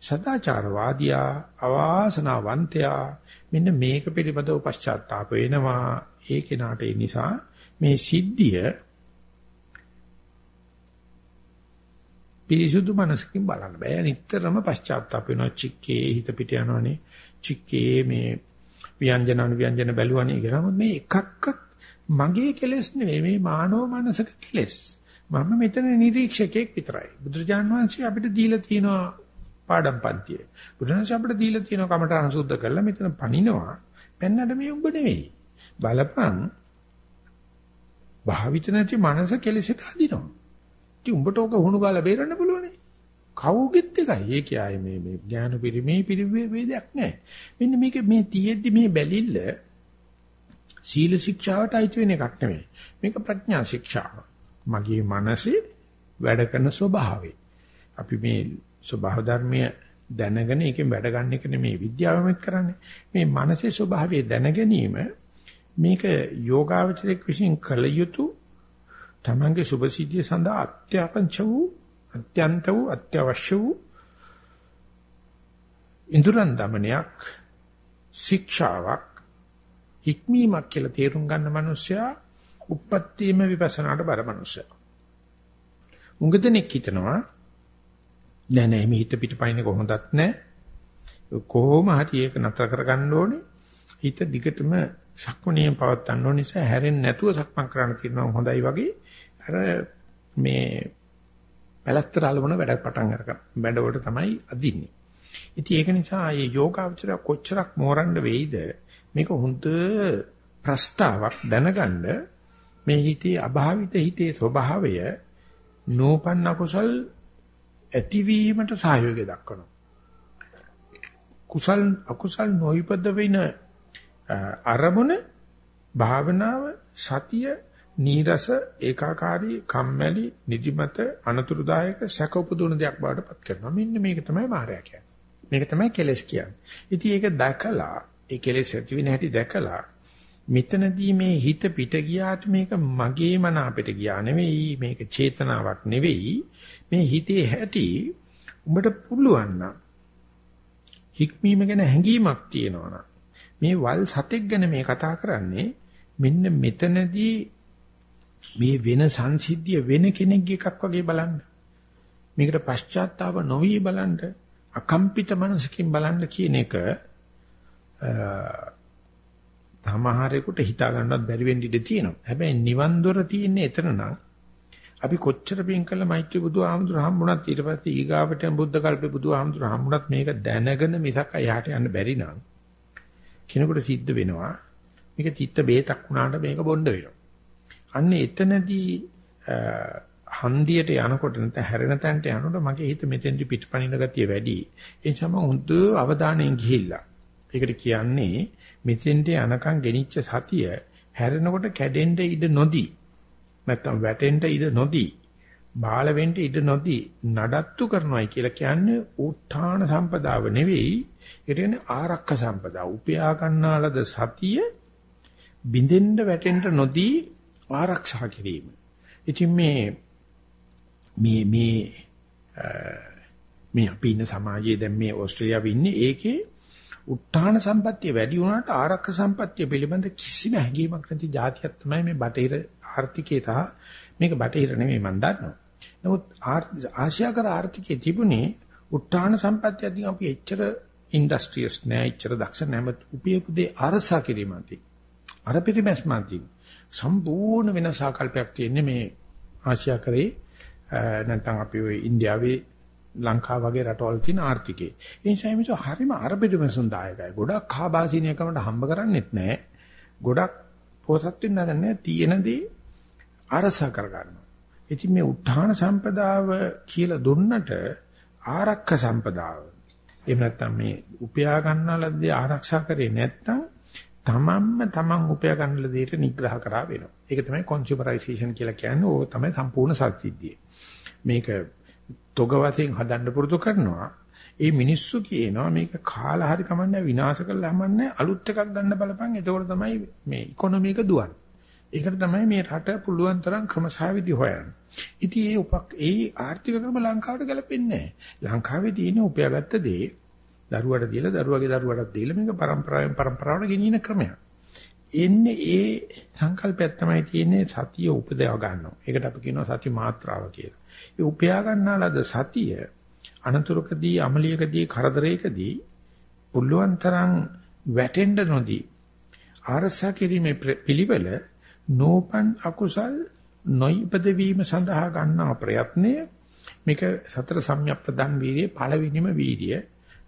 සදාචාරවාදියා අවාසනාවන්තයා මෙන්න මේක පිළිබඳව පශ්චාත්තාප වෙනවා ඒ කෙනාට ඒ නිසා මේ සිද්ධිය පිරිසුදු මනසකින් බලන්න බෑ නිතරම පශ්චාත්තාප වෙනවා චික්කේ හිත පිට යනවනේ චික්කේ මේ ව්‍යංජන අනුව්‍යංජන බැලුවනේ කියලා. මේ එකක්වත් මගේ කෙලෙස් නෙවෙයි මේ මානව මනසක කෙලෙස්. මම මෙතන නිරීක්ෂකෙක් විතරයි. බුදුරජාන් වහන්සේ අපිට දීලා තියෙනවා පාඩම් පන්තිය. බුදුරජාණන් අපිට දීලා තියෙනවා කමඨාන් සුද්ධ කරලා මෙතන පණිනවා පෙන්නට මේ උඹ නෙවෙයි. බලපං භාවිත නැති මනස කෙලෙසට අදිනවා. ඉතින් උඹට ඕක හුණු ගාලා බේරන්න පුළුවනේ කවුගෙත් එකයි. ඒක ආයේ මේ මේ ඥාන පිරිමේ පිරිවේදයක් නැහැ. මෙන්න මේක මේ තියෙද්දි මේ බැලිල්ල සීල ශික්ෂාවට අයිති වෙන එකක් නෙමෙයි. මේක ප්‍රඥා ශික්ෂාව. මගේ මනසේ වැඩ කරන ස්වභාවය. අපි මේ ස්වභාව ධර්මය දැනගෙන ඒකෙන් වැඩ ගන්න එක නෙමෙයි විද්‍යාවෙත් කරන්නේ. මේ මනසේ ස්වභාවය දැන ගැනීම මේක යෝගාවචරයක් විසින් කළ යුතු තමන්ගේ සුභසිද්ධිය සඳහා අත්‍යපංච වූ අත්‍යන්ත වූ අත්‍යවශ්‍ය වූ ඉන්ද්‍රයන් දමනයක් ශික්ෂාවක් හික්මීමක් කියලා තේරුම් ගන්න මිනිසයා උප්පත්තියම විපස්සනාට බර මිනිසයා. උඟදෙනෙක් හිතනවා නෑ නෑ මේ හිත පිටපයින් කොහොමදත් නෑ. කොහොම හරි ඒක නතර කරගන්න ඕනේ. හිත දිගටම සක්මණේම පවත්වන්න ඕන නිසා හැරෙන්නේ නැතුව සක්මන් කරන්න තියෙනවා හොඳයි වගේ අර මේ පැලැස්තර අලවන වැඩ පටන් අරගන්න. බැඬවලට තමයි අදින්නේ. ඉතින් ඒක නිසා මේ යෝගාවචරය කොච්චරක් මෝරන්න වෙයිද මේක හොඳ ප්‍රස්තාවක් දැනගන්න මේ හිතේ අභාවිත හිතේ ස්වභාවය නෝපන්න කුසල් ඇතිවීමට සහයෝගය දක්වනවා. කුසල් අකුසල් නොයිපද වෙන අරමුණ භාවනාව සතිය නීරස ඒකාකාරී කම්මැලි නිදිමත අනතුරුදායක සැක උපදුන දෙයක් බවට පත් කරනවා. මෙන්න මේක තමයි මායя කියන්නේ. මේක තමයි කෙලස් කියන්නේ. ඉතින් ඒක දැකලා ඒ කෙලස් ඇති වෙන හැටි දැකලා මෙතනදී මේ හිත පිට ගියාට මේක මගේ මන අපිට ගියා නෙවෙයි මේක චේතනාවක් නෙවෙයි. මේ හිතේ හැටි උඹට පුළුවන් නම් හික්මීම ගැන හැඟීමක් තියෙනවා මේ වල් සතෙක් ගැන මේ කතා කරන්නේ මෙන්න මෙතනදී මේ වෙන සංසිද්ධිය වෙන කෙනෙක්ගේ එකක් වගේ බලන්න. මේකට පශ්චාත්තාව නොවි බලන්න, අකම්පිත මනසකින් බලන්න කියන එක තමහරෙකුට හිතා ගන්නවත් බැරි වෙන්න ඉඩ තියෙනවා. හැබැයි නිවන් දොර තියෙන්නේ එතන නම් අපි කොච්චර පින් කළා මෛත්‍රී බුදු ආමඳුර හම්බුණත් ඊට පස්සේ ඊගාවට බුද්ධ කල්පේ බුදු ආමඳුර හම්බුණත් මේක දැනගෙන මිසක් එහාට යන්න බැරි නම් කෙනෙකුට සිද්ධ වෙනවා මේක තිත්ත බේතක් වුණාට මේක බොණ්ඩ වෙනවා අන්න එතනදී හන්දියට යනකොට නැත්නම් හැරෙන තැනට යනකොට මගේ හිත මෙතෙන්දි පිටපණින ගතිය වැඩි. ඒ නිසා මම හොඳ අවධානයෙන් ගිහිල්ලා. ඒකට කියන්නේ මෙතෙන්ට යනකම් ගෙනිච්ච සතිය හැරෙනකොට කැඩෙන්න ඉඩ නොදී නැත්නම් වැටෙන්න ඉඩ නොදී බාල වෙන්න ඉඩ නොදී නඩත්තු කරනවායි කියලා කියන්නේ උත්ථාන සම්පදාව නෙවෙයි ඒ කියන්නේ ආරක්ක සම්පදා. උපයා ගන්නාලද සතිය බින්දෙන්න වැටෙන්න නොදී ආරක්ෂා කිරීම. ඉතින් මේ මේ මේ මේ අපි ඉන්න සමාජයේ දැන් මේ ඕස්ට්‍රේලියාවේ ඉන්නේ ඒකේ උත්හාන සම්පත්තිය වැඩි වුණාට ආරක්ෂක සම්පත්තිය පිළිබඳ කිසිම හැඟීමක් නැති જાතියක් තමයි මේ බටහිර ආර්ථිකයේ තහ මේක බටහිර නෙමෙයි මම දන්නවා. නමුත් ආසියාකර ආර්ථිකයේ තිබුණේ උත්හාන සම්පත්තිය අදින් අපි එච්චර ඉන්ඩස්ට්‍රියස් නෑ එච්චර දක්ෂ නැමත් උපයපු දේ අරසා කිරීමන්ති. අර පිටිමැස්මන්ති. සම්පූර්ණ වෙනස ආකල්පයක් තියෙන්නේ මේ ආසියාකරේ නැත්නම් අපි ওই ඉන්දියාවේ ලංකාව වගේ රටවල් තියෙන ආර්ථිකේ. ඒ නිසා මේක හරිම අරබිඩුමසුන් දායකයි. ගොඩක් කාබාසීනියකමට හම්බ කරන්නේත් නැහැ. ගොඩක් පොසත් වෙන්න නැහැ. තියෙනදී අරස කර ගන්නවා. ඉතින් මේ උත්හාන සම්පදාව කියලා දුන්නට ආරක්ෂ සම්පදාව. එහෙම නැත්නම් මේ උපයා ගන්නාලදී ආරක්ෂා කරේ නැත්නම් තමන්ම තමන් උපයා ගන්නල දෙයට නිග්‍රහ කරා වෙනවා. ඒක තමයි කන්සියුමරයිසේෂන් කියලා කියන්නේ. ඕක තමයි සම්පූර්ණ සත්‍යද්ධිය. මේක තොග වශයෙන් හදන්න පුරුදු කරනවා. ඒ මිනිස්සු කියනවා මේක කාලා හරි කමන්නේ විනාශ කරලා හමන්නේ අලුත් එකක් ගන්න බලපන්. එතකොට තමයි මේ ඉකොනොමි එක දුවන්නේ. ඒකට තමයි මේ රට පුළුවන් තරම් ක්‍රමසාවිදි හොයන්නේ. ඉතින් ඒ උපක් ඒ ආර්ථික ක්‍රම ලංකාවට ගැලපෙන්නේ නැහැ. ලංකාවේ තියෙන උපයාගත්ත දේ දරුවාට දීලා දරුවාගේ දරුවාටත් දීලා මේක પરම්පරාවෙන් પરම්පරාවට ගෙනියන ක්‍රමයක්. එන්නේ ඒ සංකල්පයක් තමයි තියෙන්නේ සතිය උපදව ගන්නවා. ඒකට අපි කියනවා සති මාත්‍රාව කියලා. ඒ උපයා ගන්නාලද සතිය අනතුරුකදී, අමලියකදී, කරදරයකදී පුළුවන් තරම් වැටෙන්න නොදී ආරසා කිරීමේ පිළිවෙල නෝපන් අකුසල් නොයිපදවීම සඳහා ගන්නා ප්‍රයත්නය මේක සතර සම්‍යක් ප්‍රදන් වීර්යයේ පළවෙනිම වීර්යය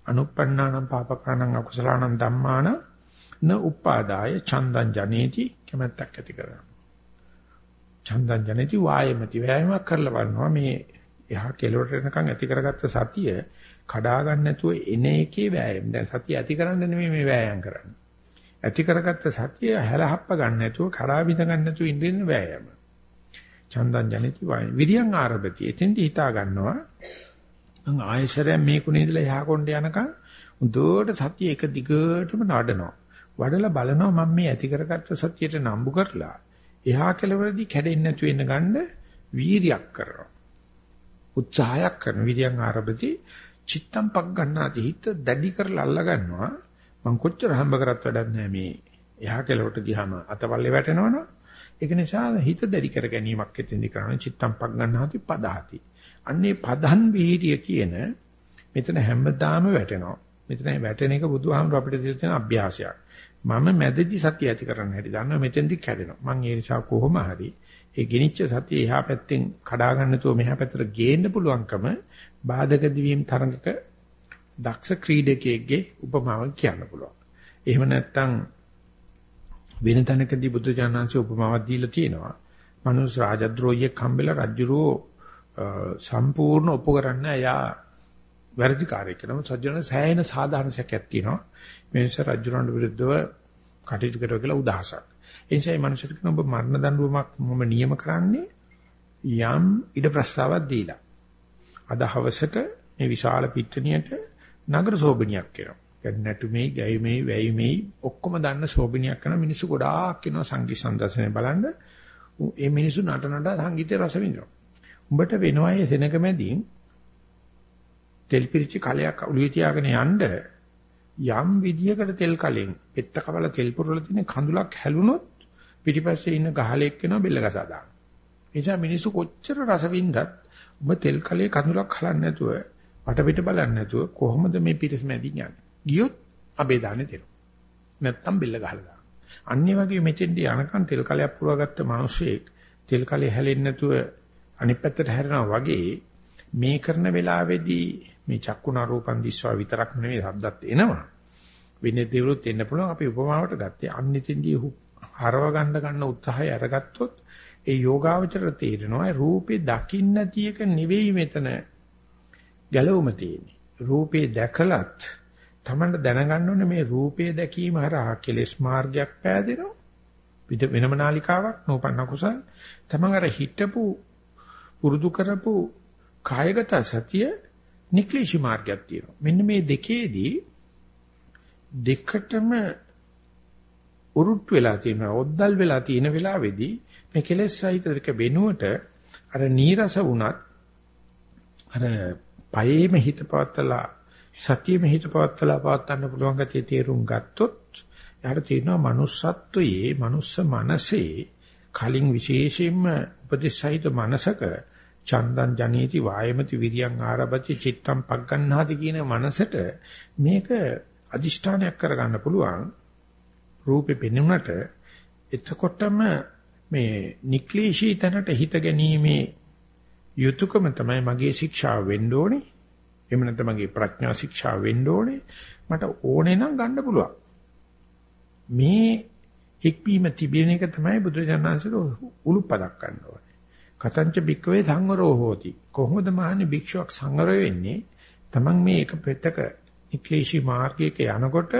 අනුප්පන්නානම් පාපකානම් අකුසලානම් ධම්මාන න උපාදාය චන්දං ජනේති කැමැත්තක් ඇති කරගන්න චන්දං ජනති වායමති වෑයමක් කරලා බලනවා මේ එහා කෙලවරට එනකන් ඇති කරගත්ත සතිය කඩා ගන්න නැතුව එන එකේ වෑයම. දැන් සතිය ඇති කරන්න නෙමෙයි මේ වෑයම් කරන්නේ. ඇති කරගත්ත සතිය හැලහප්ප ගන්න නැතුව කඩා විඳ ගන්න නැතුව ඉඳින්න වෑයම. චන්දං ජනති වායම. විරියං ආරභති. එතෙන්දි හිතා ගන්නවා මං ආයශරයෙන් මේ කුණේ ඉඳලා එහා කොණ්ඩේ යනකම් උදේට සතිය එක දිගටම නඩනවා. වඩලා බලනවා මම මේ ඇති කරගත්ත සතියට නම්බු කරලා එහා කෙළවරදී කැඩෙන්නේ නැතු වෙන්න ගන්න වීරියක් කරනවා. උත්සාහයක් කරන විරියන් ආරම්භති චිත්තම් පක් ගන්නාති හිත දැඩි කරලා අල්ල ගන්නවා. මං කොච්චර හම්බ කරත් වැඩක් නැහැ මේ එහා කෙළවරට ගියාම අතපල්ලේ වැටෙනවනේ. ඒක නිසා හිත දැඩි කර ගැනීමක් එතෙන්දි කරන චිත්තම් පක් ගන්නාති පදහති. අන්නේ පදන් වීර්ය කියන මෙතන හැමදාම වැටෙනවා. මෙතන වැටෙන එක බුදුහාමුදුර අපිට දෙන තියෙන අභ්‍යාසයක්. මම මැදදි සතිය ඇති කරන්න හැටි දන්නවා මෙතෙන්දි කැඩෙනවා. මම ඒ නිසා කොහොම හරි ඒ ගිනිච්ච සතිය එහා පැත්තෙන් කඩා ගන්න තුව මෙහා පැත්තට ගේන්න පුළුවන්කම බාධක දිවීම් තරඟක දක්ෂ ක්‍රීඩකයෙක්ගේ උපමාවක් කියන්න පුළුවන්. එහෙම නැත්නම් වෙන තැනකදී බුදු ජානන්සේ උපමාවක් දීලා තියෙනවා. මනුස්ස රාජද්‍රෝහියෙක් හම්බෙලා රජුරෝ සම්පූර්ණ ඔප්පු කරන්න එයා වැරදි කාර්යයක් කරනවා. සජ්ජන සෑහෙන සාධාරණසයක් තියෙනවා. මේ නිසා රජුරන්ට විරුද්ධව කටයුතු කරව කියලා උදහසක්. එනිසා මේ මිනිසෙක් කියන ඔබ මරණ දඬුවමක් මම නියම කරන්නේ යම් ඉද ප්‍රස්තාවක් දීලා. අද හවසට මේ විශාල පිට්ටනියට නගර සෝබණියක් කරනවා කියන්නේ නැටුමේ ගැයුමේ වැයුමේ ඔක්කොම දන්න සෝබණියක් කරන මිනිස්සු ගොඩාක් ඉනවා සංගීත සම්දර්ශනය බලන්න. මේ මිනිස්සු නටනට සංගීතය රස විඳිනවා. උඹට වෙනවා මේ සෙනග මැදින් තෙල් පිරිච්ච කලයක් ඔළුවේ තියාගෙන යන්න යම් විදියකට තෙල් කලෙන් පෙත්ත කවල තෙල් පුරවල තියෙන කඳුලක් හැලුනොත් පිටිපස්සේ ඉන්න ගහලෙක් වෙනවා බෙල්ල ගසා දාන. ඒ නිසා මිනිස්සු කොච්චර රස වින්දත් ඔබ තෙල් කලේ කඳුලක් හලන්නේ නැතුව වටපිට බලන්නේ නැතුව කොහොමද මේ පිටිස් මැදින් යන්නේ? ගියොත් අබේ දාන්නේ දෙනවා. නැත්තම් බෙල්ල ගහලා දානවා. අන්නේ වගේ මෙතෙන්දී යනකම් තෙල් කලයක් පුරවගත්ත මිනිස්සෙක් තෙල් කලේ හැලෙන්නේ නැතුව අනිත් පැත්තට හැරෙනවා වගේ මේ කරන වෙලාවේදී මේ චක්කුණා රූපන් දිස්වා විතරක් නෙවෙයි ශබ්දත් එනවා. වෙන්නේ දේවලුත් එන්න පුළුවන් අපි උපමාවට ගත්තේ අන්නිතින්දී හරව ගන්න ගන්න උත්සාහය අරගත්තොත් ඒ යෝගාවචර තේරෙනවා රූපේ දකින්න තියක නෙවෙයි මෙතන ගැලවුම තියෙන්නේ. රූපේ දැකලත් තමන්ට දැනගන්න ඕනේ මේ රූපේ දැකීම හරහා කෙලෙස් මාර්ගයක් පෑදෙනවා. පිට වෙනම නාලිකාවක් නෝපන්න කුසල තමන් අර හිටපු පුරුදු කරපු කායගත සතිය නික්ලිෂි මාර්ගයක් තියෙනවා. මෙන්න මේ දෙකේදී දෙකටම උරුට් වෙලා තියෙනවා. ඔද්දල් වෙලා තියෙන වෙලාවේදී මේ කෙලෙස් සහිත දෙක වෙනුවට අර නීරස වුණත් අර පයේම හිත පවත්තලා සතියෙම හිත පවත්තලා පවත්තන්න පුළුවන් ගැතිය තේරුම් ගත්තොත් එයාට තේරෙනවා manussත්වයේ manuss මනසේ කලින් විශේෂයෙන්ම උපදේශහිත මනසක චන්දං ජනේති වායමති විරියං ආරබති චිත්තං පග්ගන්නාති කියන මනසට මේක අදිෂ්ඨානයක් කරගන්න පුළුවන්. රූපේ පෙනුනට එතකොටම මේ නික්ලේශී තැනට හිත ගැනීමේ යුතුයකම තමයි මගේ ශික්ෂාව වෙන්න ඕනේ. එහෙම නැත්නම් මගේ ප්‍රඥා ශික්ෂාව වෙන්න ඕනේ. මට ඕනේ නම් ගන්න පුළුවන්. මේ හික්පීම තිබෙන එක තමයි බුදුජානනාංශල උලුප්පදක් ගන්න ඕනේ. කතංච බික්කවේ සංවරෝ හෝති. කොහොමද මහන්නේ භික්ෂුවක් සංවර වෙන්නේ? Taman මේ එක පෙතක නික්ලේශී මාර්ගයක යනකොට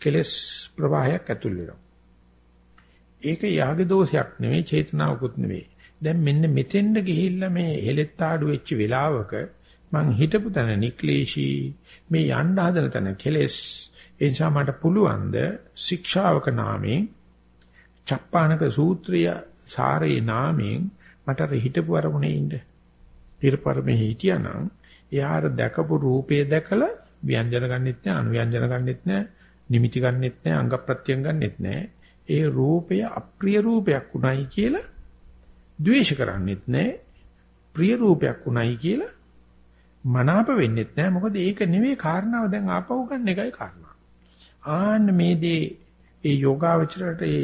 කෙලස් ප්‍රවාහයක් ඇතුල් වෙනවා. ඒක යාග දෝෂයක් නෙවෙයි චේතනාවකුත් නෙවෙයි. දැන් මෙන්න මෙතෙන්ද ගිහිල්ලා මේ හෙලෙත් ආඩු වෙච්ච වෙලාවක මං හිතපු තැන නික්ලේශී මේ යන්න හදන තැන කෙලස් ඒ නිසා මට පුළුවන් ද ශික්ෂාවක නාමයෙන් චප්පානක සූත්‍රය සාරේ නාමයෙන් මට හිටපු අරමුණේ ඉන්න. ඊර්පරමේ හිටියානම් එයාර දැකපු රූපේ දැකලා ව්‍යංජන ගන්නෙත් නෑ අනුව්‍යංජන ගන්නෙත් නෑ නිමිති ගන්නෙත් නෑ අංග ප්‍රත්‍යංග ගන්නෙත් නෑ ඒ රූපය අප්‍රිය රූපයක් උණයි කියලා ද්වේෂ කරන්නෙත් නෑ ප්‍රිය රූපයක් උණයි කියලා මනාප වෙන්නෙත් නෑ මොකද ඒක නෙවෙයි කාරණාව දැන් ආපහු ගන්න එකයි කාරණා. ආන්න මේ දේ ඒ යෝගාවචරයට ඒ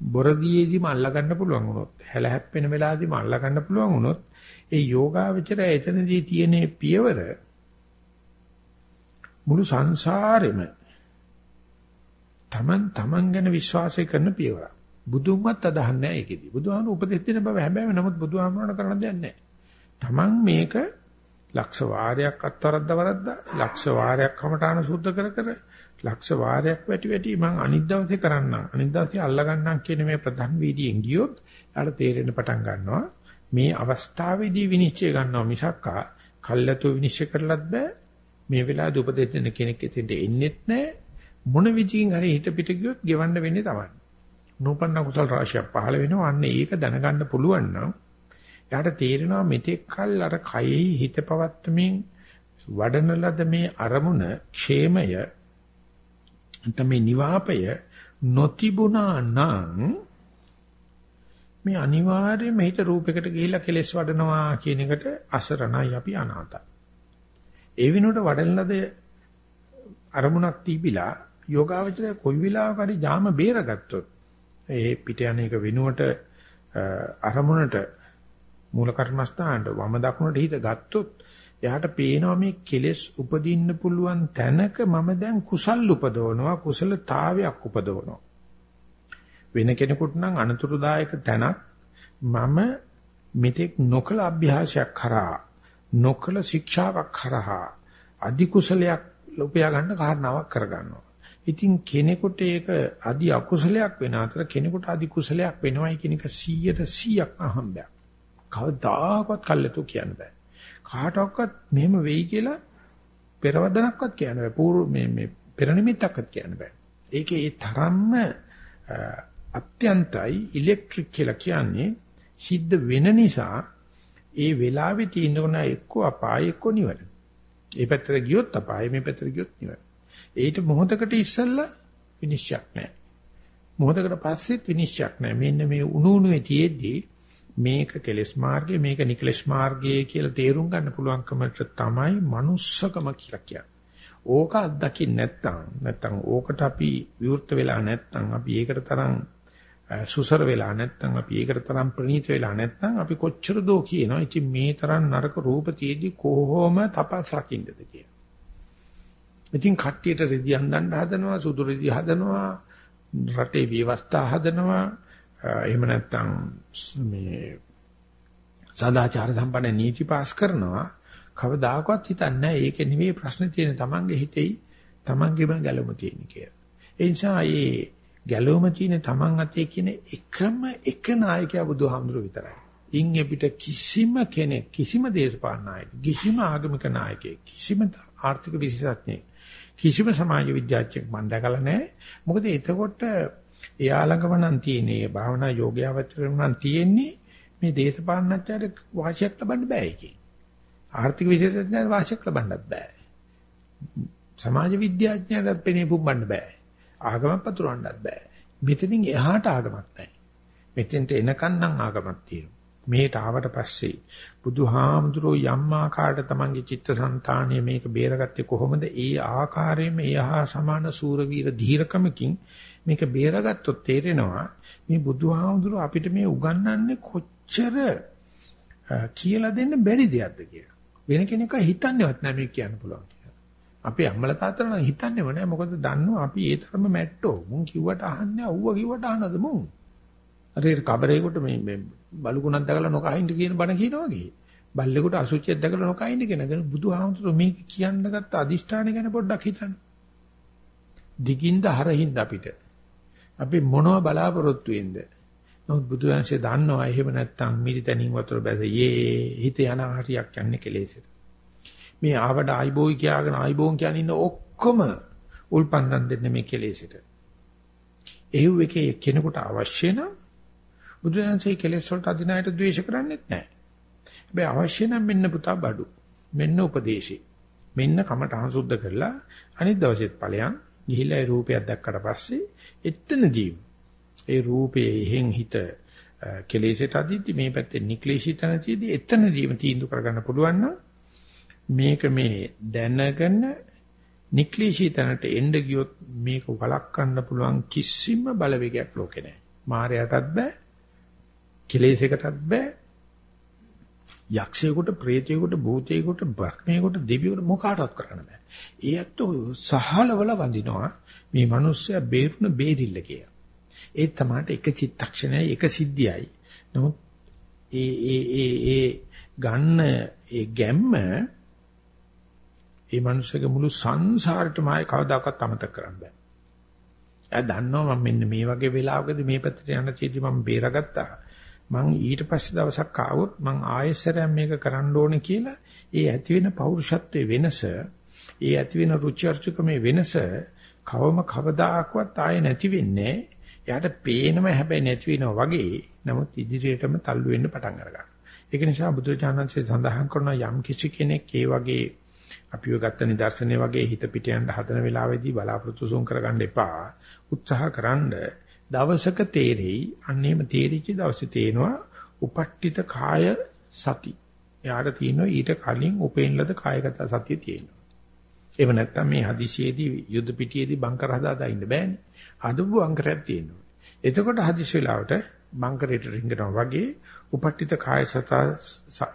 බොරදියේදීම අල්ලා ගන්න පුළුවන් වුණොත් හැල හැප්පෙන වෙලාවදීම අල්ලා ගන්න පුළුවන් වුණොත් ඒ යෝගාවචරය එතනදී තියෙන පියවර මුළු සංසාරෙම තමන් තමන් ගැන විශ්වාසය කරන පියවර. බුදුන්වත් අදහන්නේ නැහැ ඒකෙදි. බුදුහාමුදුරු උපදෙස් දෙන බව හැබැයි නමුත් බුදුහාමුදුරණ කරන්න දෙයක් නැහැ. තමන් මේක ලක්ෂ වාරයක් අත්වරද්ද වරද්ද ලක්ෂ වාරයක් කමඨාන සුද්ධ කර කර ලක්ෂ වාරයක් වැටි වැටි මං අනිත් දවසේ කරන්නම්. අනිත් දවසේ අල්ල ගන්නම් කියන මේ ප්‍රධාන වීදියෙන් ගියොත් යාට තේරෙන්න පටන් ගන්නවා. මේ අවස්ථාවේදී විනිශ්චය ගන්නවා මිසක්කා කල්ැතු විනිශ්චය කරලත් බෑ. මේ වෙලාවේ උපදෙස් දෙන්න කෙනෙක් එතෙන්ට එන්නෙත් නෑ. මොන විදිහින් හරි හිත පිට ගියොත් ගෙවන්න වෙන්නේ තමයි නූපන්න කුසල රාශියක් පහළ වෙනවා. අන්න ඒක දැනගන්න පුළුවන් නම් යාට තේරෙනවා මෙතෙක් කල් අර කයෙහි හිත පවත්තමින් වඩන ලද මේ අරමුණ ക്ഷേමය නැත්නම් මේ නිවාපය නොතිබුණා නම් මේ අනිවාර්යයෙන්ම හිත රූපයකට ගිහිල්ලා කෙලස් වඩනවා කියන එකට අසරණයි අපි අනාතයි. ඒ වෙනුවට වඩන ලද අරමුණක් තිබිලා යෝගාවචරය කොයි වෙලාවක හරි ජාම බේරගත්තොත් ඒ පිට යන එක වෙනුවට අරමුණට මූල කර්මස්ථානට වම දකුණට හිත ගත්තොත් එයාට පේනවා මේ කෙලෙස් උපදින්න පුළුවන් තැනක මම දැන් කුසල් උපදවනවා කුසලතාවයක් උපදවනවා. වෙන කෙනෙකුට නම් අනතුරුදායක තැනක් මම මෙතෙක් නොකල අභ්‍යාසයක් කරා නොකල ශික්ෂාවක් කරා අධි කුසලයක් උපයා ගන්න කාරණාවක් කරගන්නවා. ඉතින් කෙනෙකුට ඒක අධි අකුසලයක් වෙන අතර කෙනෙකුට අධි කුසලයක් වෙනවයි කියන එක 100ට 100ක් අහම්බයක්. කවදාකවත් කල්ලාතු කියන්න බෑ. කාටවත් මෙහෙම වෙයි කියලා පෙරවදනක්වත් කියන්න බෑ. පූර්ව මේ මේ පෙර නිමිත්තක්වත් කියන්න බෑ. ඒකේ ඒ තරම්ම අත්‍යන්තයි ඉලෙක්ට්‍රික් කියලා කියන්නේ සිද්ධ වෙන නිසා ඒ වෙලාවේ තියෙනවන එක්ක අපාය එක්ක නිවන. ඒ පැත්තට ගියොත් අපාය මේ පැත්තට ගියොත් නිවන. ඒිට මොහොතකට ඉස්සෙල්ලා විනිශ්චයක් නැහැ. මොහොතකට පස්සෙත් විනිශ්චයක් නැහැ. මෙන්න මේ උණු උණුවේ තියෙද්දී මේක කෙලස් මාර්ගය මේක නිකලස් මාර්ගය කියලා තේරුම් ගන්න පුළුවන්කමට තමයි manussකම කියලා කියන්නේ. ඕක අත්දකින්න නැත්නම් නැත්නම් ඕකට අපි විවෘත වෙලා නැත්නම් අපි ඒකට තරම් සුසර වෙලා නැත්නම් අපි ඒකට තරම් ප්‍රණීත වෙලා නැත්නම් අපි කොච්චර දෝ කියනවා. ඉතින් මේ තරම් නරක රූප තියේදී කොහොම තපස් රකින්නද කියලා. ඉතින් කට්ටියට රෙදි හදන්න හදනවා, සුදු රෙදි හදනවා, රටේ විවස්ථා හදනවා එහෙම නැත්නම් මේ සදාචාර සම්පන්න නීති පාස් කරනවා කවදාකවත් හිතන්නේ ඒක නෙවෙයි ප්‍රශ්නේ තියෙන තමන්ගේ හිතෙයි තමන්ගේම ගැලුම තියෙන කියලා. ඒ නිසා මේ ගැලුම තියෙන තමන් අතේ කියන එකම එක නායකයා බුදුහාමුදුරුවෝ විතරයි. ඉන් එපිට කිසිම කෙනෙක් කිසිම දේශපාලන නායකයෙක් කිසිම ආගමික නායකයෙක් කිසිම ආර්ථික විශේෂඥයෙක් කිසිම සමාජ විද්‍යාඥයෙක් මම දැකලා නැහැ. මොකද එතකොට එයා ළඟම නම් තියෙන්නේ භාවනා යෝග්‍යවචරම නම් තියෙන්නේ මේ දේශපාලනච්චාර වාසියක් ලබන්න බෑ ඒකේ. ආර්ථික විශේෂඥයන් වාසියක් ලබන්නත් බෑ. සමාජ විද්‍යාඥයන්ට පෙනේ පුම්බන්න බෑ. ආගමක් පතුරවන්නත් බෑ. මෙතනින් එහාට ආගමක් නැහැ. මෙතෙන්ට එනකන් නම් ආගමක් තියෙනවා. මේට ආවට පස්සේ බුදුහාමුදුරෝ යම් ආකාරයකට තමන්ගේ චිත්තසංතානය මේක බේරගත්තේ කොහොමද? ඒ ආකාරයෙන්ම එහා සමාන සූරවීර ධීරකමකින් මේක බේරගත්තොත් තේරෙනවා මේ බුදුහාමුදුරෝ අපිට මේ උගන්වන්නේ කොච්චර කියලා දෙන්න බැරි දෙයක්ද කියලා. වෙන කෙනෙක් හිතන්නේවත් නැහැ මේක කියන්න පුළුවන් කියලා. අපේ අම්මලා තාත්තලා නම් හිතන්නේම නැහැ. මොකද දන්නවා අපි ඒ තරම මැට්ටෝ. මුන් කිව්වට අහන්නේ අවුව කිව්වට අහනද මුන්. අර ඒ කබරේකට මේ මේ බලුකුණක් දැකලා නොකහින්ද කියන බණ කියනවා වගේ. බල්ලෙකුට අසුචියක් දැකලා නොකහින්ද කියන බුදුහාමුදුරුවෝ මේක කියන්න ගත්ත අදිෂ්ඨානය ගැන පොඩ්ඩක් හිතන්න. දිගින්ද හරින්ද අපිට. අපි මොනව බලාපොරොත්තු වෙන්නේ නමුත් බුදුරජාන්සේ දන්නවා එහෙම නැත්තම් මිරිතනින් වතුර බැසයේ හිත යන හරියක් යන්නේ කෙලෙසට. මේ ආවට ආයිබෝයි කියාගෙන ආයිබෝන් කියන ඉන්න ඔක්කොම උල්පන්දම් දෙන්නේ මේ කෙලෙසට. එහෙව් එකේ කෙනෙකුට අවශ්‍ය නම් බුදුරජාන්සේ කෙලෙස් වලට අදිනායට ද්වේෂ කරන්නේත් නැහැ. හැබැයි අවශ්‍ය නම් මෙන්න පුතා බඩු. මෙන්න උපදේශي. මෙන්න කමටහන් සුද්ධ කරලා අනිත් දවසෙත් ඵලයන් ගිහිලා ඒ රූපයක් දැක්කට පස්සේ එතනදී ඒ රූපයේ එහෙන් හිත කෙලෙසට අදිද්දි මේ පැත්තේ නික්ලේශී තනතියදී එතනදීම තීන්දුව කරගන්න පුළුවන් නම් මේක මේ දැනගෙන නික්ලේශී තනට එන්න ගියොත් මේක වළක්වන්න පුළුවන් කිසිම බලවේගයක් ලෝකේ නැහැ. මායයටත් බෑ. කෙලෙසයකටත් බෑ. යක්ෂයෙකුට, ප්‍රේතයෙකුට, භූතයෙකුට, බ්‍රහ්මයෙකුට, දෙවියෙකුට මොකාටවත් කරන්න බෑ. ඒ ඇත්තෝ සහලවල වඳිනවා මේ මිනිස්සයා බේරුණ බේරිල්ල කියලා. ඒ තමයි එක චිත්තක්ෂණයයි එක සිද්ධියයි. නමුත් ඒ ඒ ඒ ඒ ගන්න ඒ ගැම්ම ඒ මනුස්සගේ මුළු සංසාරෙටම ආයේ කවදාකවත් අමතක කරන්න බෑ. එයා දන්නවා මම මෙන්න මේ වගේ වෙලාවකදී මේ පැත්තට යන චේති මම බේරගත්තා. මං ඊට පස්සේ දවසක් ආවොත් මං ආයෙසරයක් මේක කරන්න ඕනේ කියලා ඒ ඇති වෙන පෞරුෂත්වයේ වෙනස, ඒ ඇති වෙන රුචි අරුචිකමේ වෙනස කවම කවදාකවත් ආයේ නැති වෙන්නේ එයාට පේනම හැබැයි නැති වෙනවා වගේ. නමුත් ඉදිරියටම තල්ලු වෙන්න පටන් අරගන්නවා. ඒක නිසා බුදුචානන්සේ සඳහන් කරන යම් කිසි කෙනෙක් ඒ වගේ අපිව ගත්ත නිදර්ශනය වගේ හිත පිට යන හදන වෙලාවේදී බලාපොරොත්තු සුන් කරගන්න එපා. උත්සාහකරනද දවසක තේරෙයි. අන්නේම තේරිච්ච දවසේ තේනවා උපට්ඨිත කාය සති. එයාට තියෙනවා ඊට කලින් උපේන ලද කායගත සතිය තියෙනවා. එහෙම නැත්නම් මේ හදිසියේදී යුද්ධ පිටියේදී බංකර හදාදා ඉන්න බෑනේ. හදපු බංකරයක් තියෙනවා. එතකොට හදිසි වෙලාවට බංකරයට රිංගනවා වගේ උපට්ඨිත කාය සතා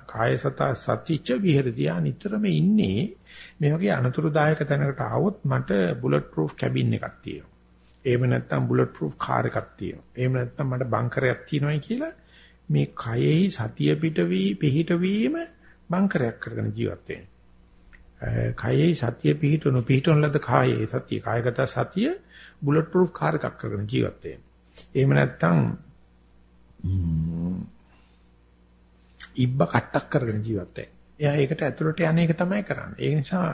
කාය සතා සතිච්ච විහෙරදී අනිතරම ඉන්නේ මේ වගේ අනතුරුදායක තැනකට ආවොත් මට බුලට් ප්‍රූෆ් කැබින් එකක් තියෙනවා. එහෙම නැත්නම් බුලට් ප්‍රූෆ් කාර් එකක් තියෙනවා. එහෙම නැත්නම් මට බංකරයක් තියෙනවායි කියලා මේ කයෙහි සතිය පිට වී පිහිට වීම බංකරයක් කරගෙන ජීවත් වෙනවා. කයෙහි සතිය පිහිටුණු පිහිටුණු ලද කායේ සතිය කායගත සතිය බුලට් ප්‍රූෆ් කාර් එකක් කරගෙන ජීවත් වෙන්න. එහෙම නැත්නම් ඉබ්බ කට්ටක් කරගෙන ජීවත් වෙන්න. එයා ඒකට ඇතුළට යන එක තමයි කරන්නේ. ඒ නිසා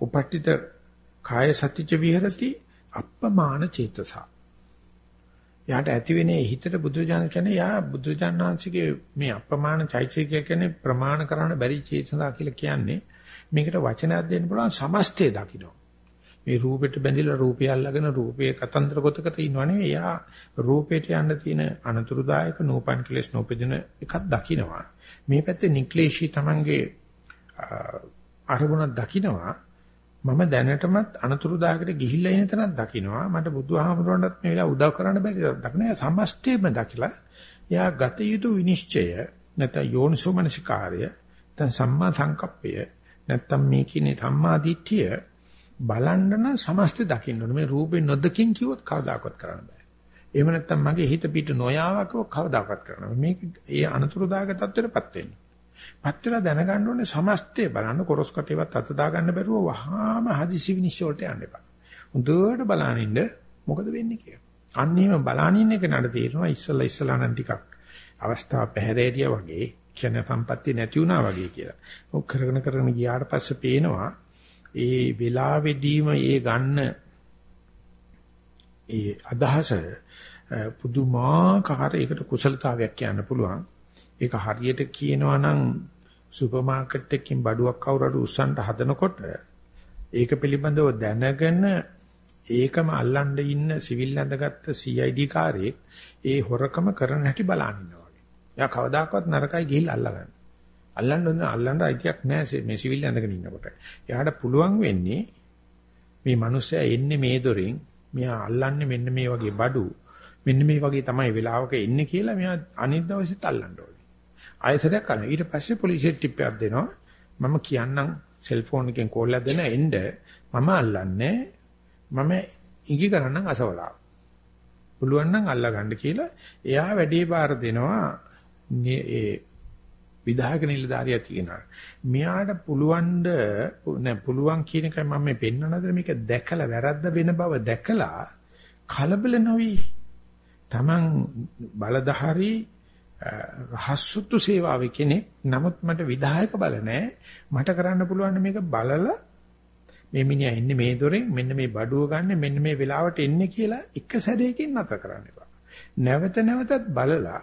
උපට්ඨිත කාය සතිච විහෙරති අප්පමාන චේතසා. යාට ඇති වෙන්නේ හිතට බුදුජානක කියන්නේ යා බුදුජානනාංශිකේ මේ අප්පමාන චෛත්‍යය කියන්නේ ප්‍රමාණ කරන්න බැරි චේතනා කියලා කියන්නේ මේකට වචනයක් දෙන්න පුළුවන් සමස්තය දකින්න. මේ රූපෙට බැඳිලා රූපය අල්ලගෙන රූපයේ කතන්දර ගොතකට ඉන්නව නෙවෙයි. එයා රූපයට යන්න තියෙන අනතුරුදායක නූපන් කෙලස් නූපදින එකක් දකින්නවා. මේ පැත්තේ නික්ලේශී Tamange අරමුණක් දකින්නවා. මම දැනටමත් අනතුරුදායකට ගිහිල්ලා ඉන තැනක් දකින්නවා. මට බුදුහාමුදුරන්ටත් මේ වෙලාව උදව් කරන්න බැරි දකින්න. සමස්තයම දකිලා එයා ගත යුතු විනිශ්චය නැත්නම් යෝනිසෝමනසිකාර්ය නැත්නම් සම්මා සංකප්පය නැත්නම් මේ කියන්නේ සම්මා දිට්ඨිය බලන්න නම් සමස්ත දකින්න ඕනේ. මේ රූපේ නොදකින් කිව්වොත් කවදාකවත් කරන්න බෑ. එහෙම නැත්නම් මගේ හිත පිට නොයාවකව කවදාකවත් කරන්න බෑ. මේක ඒ අනතුරුදායක තත්ත්වෙටපත් වෙන්නේ. පත් වෙලා දැනගන්න ඕනේ සමස්තය බලන්න කොරස් කටේවත් අත දා ගන්න බැරුව වහාම හදිසි විනිශ්චය වලට යන්න එපා. හොඳට බලනින්න මොකද වෙන්නේ කියලා. අන්න එහෙම බලනින්න එක නඩ තේරෙනවා ඉස්සලා ඉස්සලා නම් ටිකක් අවස්ථාව පැහැරේරියා වගේ කියන සම්පත්තිය නැති වුණා වගේ කියලා. ඔක් කරගෙන කරගෙන ගියාට පස්සේ පේනවා ඒ වෙලාවෙදීම ඒ ගන්න ඒ අදහස පුදුමාකාර ඒකට කුසලතාවයක් කියන්න පුළුවන්. ඒක හරියට කියනවා නම් සුපර් මාකට් එකකින් බඩුවක් කවුරුහරි උස්සන්න හදනකොට ඒක පිළිබඳව දැනගෙන ඒකම අල්ලන්න ඉන්න සිවිල් ඇඳගත්ත CID කාර්යයක් ඒ හොරකම කරන හැටි බලන්න ඉන්නවා වගේ. එයා කවදාකවත් නරකයි ගිහිල්ලා අල්ලගන්න. අල්ලන්න ඕන අල්ලන්න අයිතියක් නැහැ මේ සිවිල් ඇඳගෙන ඉන්නකොට. එයාට පුළුවන් වෙන්නේ මේ මිනිස්සයා එන්නේ මේ දොරෙන් මෙයා අල්ලන්නේ මෙන්න මේ වගේ බඩු මෙන්න මේ වගේ තමයි වෙලාවක එන්නේ කියලා මෙයා අනිත් දවසෙත් අල්ලන්න ඕනේ. ආයෙසරයක් කරනවා. ඊට පස්සේ පොලිසියට ටිප් එකක් දෙනවා. මම කියන්නම් සෙල්ෆෝන් එකෙන් කෝල් එකක් දෙන්න එන්න මම අල්ලන්නේ මම ඉඟි කරන්නම් අසවලා. පුළුවන් නම් අල්ලා ගන්න කියලා එයා වැඩේ බාර දෙනවා ඒ විධායක නිලධාරියා තියෙනවා. මෙයාට පුළුවන්ද නෑ පුළුවන් කියන එකයි මම මේ පෙන්වනද මේක දැකලා වැරද්ද වෙන බව දැකලා කලබල නොවි. Taman බලධාරී රහස්සුතු සේවාවේ කෙනෙක්. නමුත් මට විධායක බල නැහැ මට කරන්න පුළුවන් මේක බලලා මේ මිනිහා ඉන්නේ මේ දොරෙන් මෙන්න මේ බඩුව ගන්න මෙන්න මේ වෙලාවට එන්නේ කියලා එක සැරේකින් නැතර කරන්න එපා. නැවත නැවතත් බලලා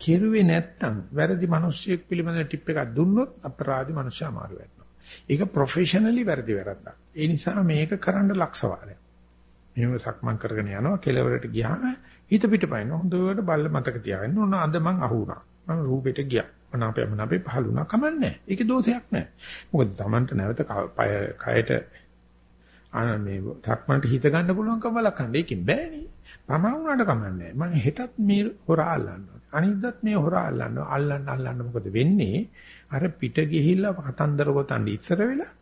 කෙරුවේ නැත්තම් වැරදි මිනිස්සෙක් පිළිබඳ ටිප් එකක් දුන්නොත් අපරාධි මිනිස්සු අමාරු වෙනවා. ඒක ප්‍රොෆෙෂනලි වැරදි වැරද්දක්. ඒ නිසා මේක කරන්න ලක්ෂ වාරයක්. මෙහෙම සක්මන් කරගෙන යනවා කෙලවරට ගියාම හිත පිටපයින්. හොඳට බල්ල මතක තියාගන්න ඕන අද මං අහු වුණා. මම රූපෙට ගියා. මනාපය මනාපේ පහළ වුණා. කමන්නේ ඒකේ දෝෂයක් නැහැ. මොකද Tamanට නැවත කයට අන මේ සක්මන්ට හිත ගන්න පුළුවන්කම බලකන්න ඒකෙන් බෑනේ. පමා වුණාට කමන්නේ මම හෙටත් මේ හොරා අල්ලන්න අනිද්දාත් මේ හොරා අල්ලන්න අල්ලන්න අල්ලන්න මොකද වෙන්නේ? අර පිට ගිහිල්ලා කතන්දර ගොතන් ඉස්සර වෙලා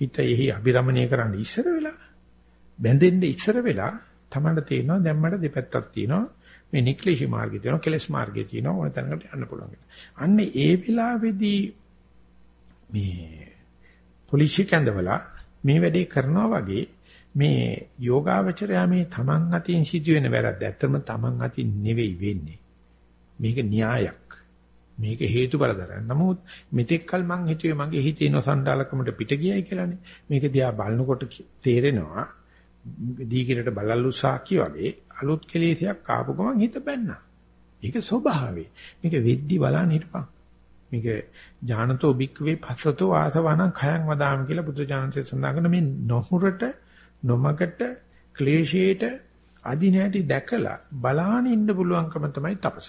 හිත එහි අභිරමණය කරන්න ඉස්සර වෙලා බැඳෙන්න ඉස්සර වෙලා තමන්ට තේරෙනවා දැන් මට දෙපැත්තක් තියෙනවා මේ නික්ලිෂි මාර්ගය තියෙනවා කෙලස් මාර්ගය තියෙනවා ඕන තැනකට යන්න පුළුවන්. අන්න ඒ වෙලාවේදී මේ පොලිසිය කැඳවලා මේ වැඩේ කරනවා වගේ මේ යෝගාවචරය මේ තමන් අතින් සිදුවෙන වැරද්ද ඇත්තම තමන් අතින් නෙවෙයි වෙන්නේ. මේක න්‍යායක්. මේක හේතුඵල දරන. නමුත් මෙතෙක්කල් මං හිතුවේ මගේ හිතේ නොසන්ඩාලකමට පිට ගියයි කියලානේ. මේක දිහා බලනකොට තේරෙනවා දීගිරට බලල්ලු සාක්කි වගේ අලුත් කෙලෙසයක් ආපු ගමන් හිත බැන්නා. ඒක ස්වභාවය. මේක වෙද්දි බලන්න හිටපන්. මේක ඥානතෝ බික්කවේ පස්සතෝ ආසවණං khයං වදාම කියලා බුදු ඥානසේ සඳහන් කරන මේ නොහුරට නොමකට ක්ලේශයට අදිනහැටි දැකලා බලාන ඉන්න පුළුවන්කම තමයි තපස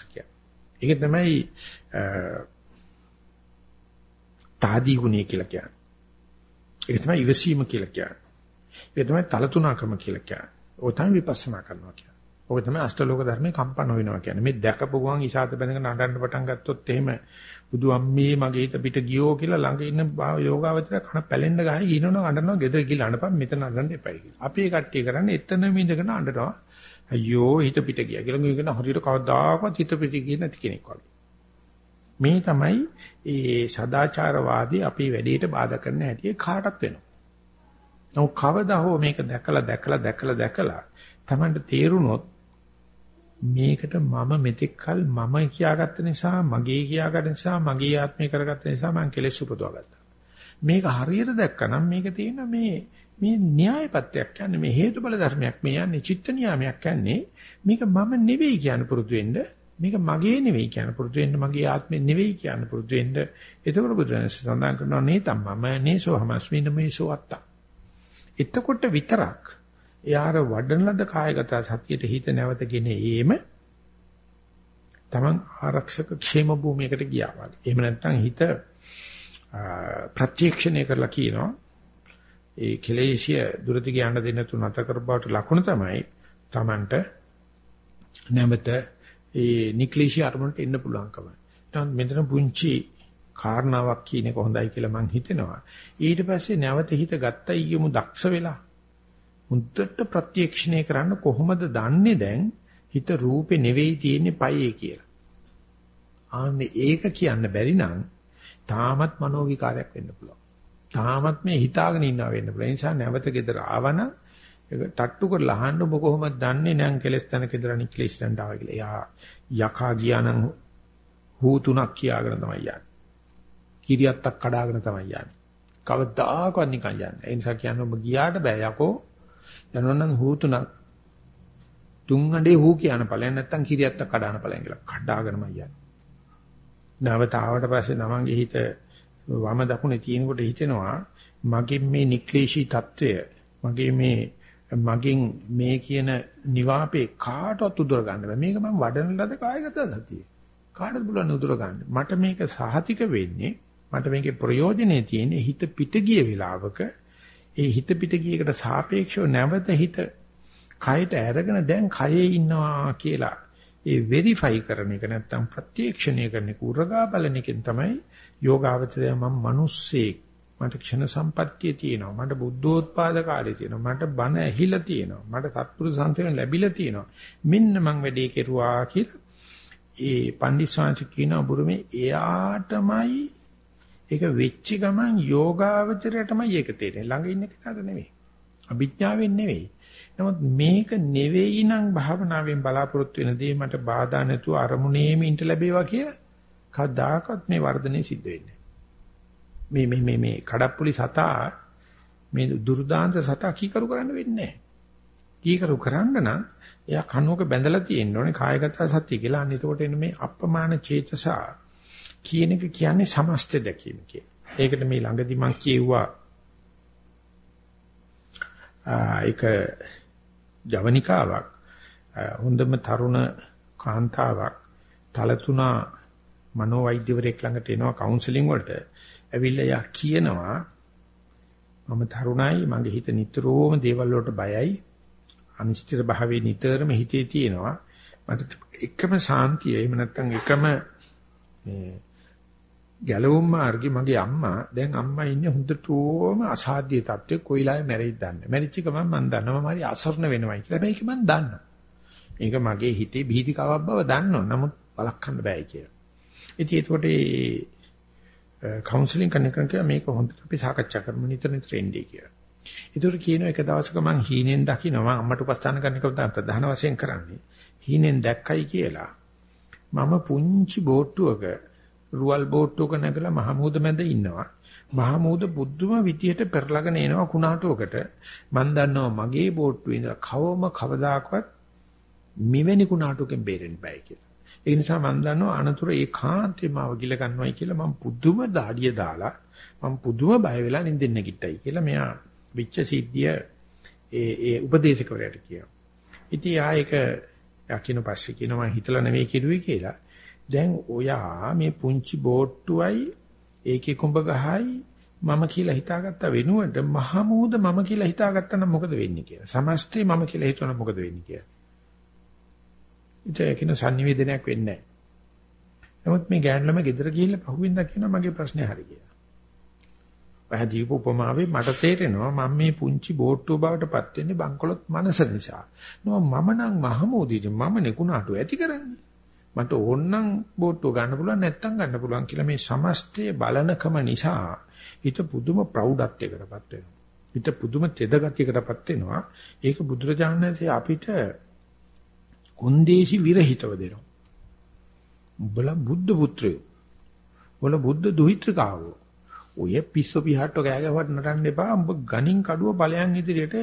ඒක තමයි තාදී ගුණය කියලා කියන්නේ. ඒක තමයි ඉවසීම කියලා කියන්නේ. ඒක තමයි තලතුණකම කියලා කියන්නේ. ඔය තමයි විපස්සනා කරනවා කියන්නේ. ඔය තමයි අෂ්ටලෝක ධර්මේ කම්පන වෙනවා කියන්නේ. මේ දැකපු ගමන් ඉසాత බැඳගෙන නඩන්න පටන් ගත්තොත් එහෙම බුදු අම්මේ මගේ හිත පිට ගියෝ කියලා ළඟ ඉන්න යෝගාවචර කන පැලෙන්න ගහයි ඉනනවා අඬනවා ගෙදර ගිහලා අඬපන් මෙතන අඬන්න එපයි කියලා. අපි ඒ කට්ටිය කරන්නේ එතනම ඉඳගෙන අඬනවා. අයියෝ හිත පිට ගියා කියලා මේකන හරියට කවදාකවත් හිත පිට ගියේ නැති කෙනෙක් වගේ. මේ තමයි ඒ සදාචාරවාදී අපි වැඩේට බාධා කරන හැටි කාටත් වෙනවා. නමුත් කවදා හෝ මේක දැකලා දැකලා දැකලා දැකලා Tamanට තේරුනොත් මේකට මම මෙතෙක්කල් මම කියාගත්ත නිසා මගේ කියාගත්ත නිසා මගේ ආත්මය කරගත්ත නිසා මම කෙලෙස් උපදවාගත්තා. මේක හරියට දැක්කනම් මේක තියෙන මේ මේ න්‍යායපත්‍යක් කියන්නේ මේ හේතුඵල ධර්මයක් මේ යන්නේ චිත්ත නියාමයක් කියන්නේ මේක මම නෙවෙයි කියන පුරුදු වෙන්න මේක මගේ නෙවෙයි කියන පුරුදු වෙන්න මගේ ආත්මෙ නෙවෙයි කියන පුරුදු වෙන්න එතකොට බුදුරජාණන් සඳහන් කරනවා නේතම් මම නේසෝ හමස්මින මේසෝ අත්තා එතකොට විතරක් එයාර වඩන ලද කායගත සතියට හිත නැවතගෙන ඒම තමන් ආරක්ෂක ക്ഷേම භූමියකට ගියා වගේ. එහෙම නැත්නම් හිත ප්‍රත්‍යක්ෂණය කරලා කියනවා ඒ කෙලෙසිය දුරදි යන්න දෙන්න තු නැත කරබවට ලකුණ තමයි තමන්ට නැවත ඒ නික්ලිෂි අරමුණට එන්න පුළුවන්කම. නැත්නම් මෙතන පුංචි කාරණාවක් කියන එක හොඳයි කියලා මං හිතෙනවා. ඊට පස්සේ නැවත හිත ගත්තයි කියමු දක්ෂ වෙලා. මුද්දට ප්‍රත්‍යක්ෂණය කරන්න කොහොමද දන්නේ දැන් හිත රූපේ නෙවෙයි තියෙන්නේ පයේ කියලා. ආන්නේ ඒක කියන්න බැරි නම් තාමත් මනෝ විකාරයක් වෙන්න පුළුවන්. තාමත් මේ හිතාගෙන ඉන්නවා වෙන්න පුළුවන්. ඒ නිසා නැවත ගෙදර ආවන ඒක ටට්ටු කරලා අහන්න ඔබ කොහොමද දන්නේ නම් කෙලස් තන කෙදර නික්ලේශ තනට ආවා කියලා. එයා යකා ගියා නම් හූ තුනක් කියාගෙන තමයි යන්නේ. කිරියත්තක් කඩාගෙන තමයි යන්නේ. කවදාකවත් නිකන් යන්නේ. ඒ නිසා කියන්නේ ඔබ ගියාට බෑ යකෝ. යනවනම් හූතුණක් තුන් අඩේ හූ කියන ඵලයන් නැත්තම් කිරියත්තක් කඩාන ඵලයන් කියලා කඩාගෙනම යන්නේ. නවතාවට පස්සේ නමංගේ හිත වම දකුණේ තියෙනකොට හිතෙනවා මගේ මේ නික්ලේශී తত্ত্বය මගේ මේ මගෙන් මේ කියන නිවාපේ කාටවත් උදුර ගන්න බෑ. මේක මම වඩන ලද කායගත සතියේ. කාටද පුළුවන් උදුර ගන්න. මට මේක සහතික වෙන්නේ මට මේකේ ප්‍රයෝජනේ තියෙන්නේ හිත පිට ගිය වෙලාවක. ඒ හිත පිට ගියකට සාපේක්ෂව නැවත හිත කයට අරගෙන දැන් කයේ ඉන්නවා කියලා ඒ වෙරිෆයි කරන එක නැත්තම් ප්‍රත්‍යක්ෂණය කරන එක උරගා බලන එකෙන් තමයි යෝගාවචරය මම මිනිස්සෙක් මට ක්ෂණ සම්පත්තිය තියෙනවා මට බුද්ධෝත්පාද කාලය තියෙනවා මට බණ ඇහිලා තියෙනවා මට සත්පුරුෂ සංසයන ලැබිලා තියෙනවා. මෙන්න මං වැඩේ කෙරුවා කියලා ඒ පන්දිස්වාංශ කියන බුරුමේ එයාටමයි ඒක වෙච්ච ගමන් යෝගාවචරයටමයි ඒක තේරෙන්නේ ළඟ ඉන්න කෙනාට නෙවෙයි අභිඥාවෙන් නෙවෙයි නමුත් මේක නෙවෙයි නම් භාවනාවෙන් බලාපොරොත්තු වෙන දේ මට බාධා නැතුව අරමුණේම ඉඳ ලැබේවා කියලා කවදාකවත් මේ වර්ධනය සිද්ධ වෙන්නේ මේ මේ මේ මේ කඩප්පුලි සතා මේ දුර්දාන්ත සතා කීකරු කරන්න වෙන්නේ නැහැ. කීකරු කරන්න නම් එයා කනුවක බැඳලා තියෙන්න ඕනේ කායගත සත්‍ය කියලා. අන්න එතකොට එන්නේ මේ අප්‍රමාණ චේතසා කියන එක කියන්නේ සමස්ත දැකීම කියන. ඒකට මේ ළඟදි මම කියෙව්වා ඒක ජවනිකාවක් හොඳම තරුණ කාන්තාවක් තලතුණා මනෝවෛද්‍යවරයෙක් ළඟට එනවා කවුන්සලින් වලට. ඇවිල්ලා යා කියනවා මම තරුණයි මගේ හිත නිතරම දේවල් වලට බයයි. අනිශ්චිත භාවයේ නිතරම හිතේ තියෙනවා. මට එකම සාන්තිය එහෙම නැත්නම් එකම මේ ගැලවුම් මාර්ගේ මගේ අම්මා දැන් අම්මා ඉන්නේ හොඳටම අසාධ්‍ය තත්ත්වයේ කොයිලාවේ මැරෙයිද දන්නේ. මැරිච්ච ගමන් මම දන්නවා මම හරි අසරණ වෙනවයි කියලා. මේක මම දන්නවා. මේක මගේ හිතේ බීතිකාවක් බව දන්නවා. නමුත් වළක්වන්න බෑ කියලා. ඉතින් ඒකට කවුන්සලින් කරන කෙනෙක් මේක හොඳට අපි සාකච්ඡා කරමු. නිතර නිතර එන්නේ කියලා. ඒතර කියනවා එක දවසක මං හීනෙන් දකින්නවා අම්මට උපස්ථාන කරන එක තමයි ප්‍රධාන වශයෙන් කරන්නේ. හීනෙන් දැක්කයි කියලා. මම පුංචි බෝට්ටුවක රුවල් බෝට්ටුවක නැගලා මහමූද මැද ඉන්නවා. මහමූද බුද්ධම විදියට පෙරලගෙන එනවා කුණාටුවකට. මං දන්නවා මගේ බෝට්ටුවේ ඉඳලා කවම කවදාකවත් මෙවැනි කුණාටුවකින් බේරෙන්න බෑ කියලා. ඒ නිසා මම දන්නවා අනතුරු ඒකාන්තේ මාව ගිල ගන්නවයි කියලා මම පුදුම දාඩිය දාලා මම පුදුම බය වෙලා නින්දෙන් නැගිට්ටයි කියලා මෙයා විච්ච සිද්ධිය ඒ ඒ උපදේශකවරයාට කියනවා. ඉතින් ආයක යකින පස්සේ කියනවා හිතලා නෙවෙයි කිරුවේ කියලා. දැන් ඔයා මේ පුංචි බෝට්ටුවයි ඒකේ කුඹ ගහයි මම කියලා හිතාගත්ත වෙනුවට මහමූද මම කියලා හිතාගත්තා නම් මොකද වෙන්නේ කියලා. සමස්තේ මම කියලා හිතන මොකද වෙන්නේ කියලා. ඒක කියන sannivedanayak වෙන්නේ නැහැ. නමුත් මේ ගෑනු ළමයි ගෙදර ගිහිල්ලා පහුවෙන්ද කියනවා මගේ ප්‍රශ්නේ හරි කියලා. ඔය දීප උපමාවේ මට තේරෙනවා මම මේ පුංචි බෝට්ටුව බවටපත් වෙන්නේ බංකොලොත් මනස නිසා. නෝ මම නම් මහමෝදීද මම නෙකුණාටු ඇති කරන්නේ. මට ඕනනම් බෝට්ටුව ගන්න පුළුවන් නැත්තම් ගන්න පුළුවන් කියලා මේ සමස්තයේ බලනකම නිසා හිත පුදුම ප්‍රෞಢත්වයකටපත් වෙනවා. හිත පුදුම තෙදගතියකටපත් වෙනවා. ඒක බුදුරජාණන්සේ අපිට කොන්දේසි විරහිතව දෙනවා. උඹලා බුද්ධ පුත්‍රයෝ. උඹලා බුද්ධ දුහිතෘකාවෝ. ඔය පිස්සු පිහට්ට කෑ ගැහුවට නටන්න එපා. උඹ ගණින් කඩුව ඵලයන් ඉදිරියට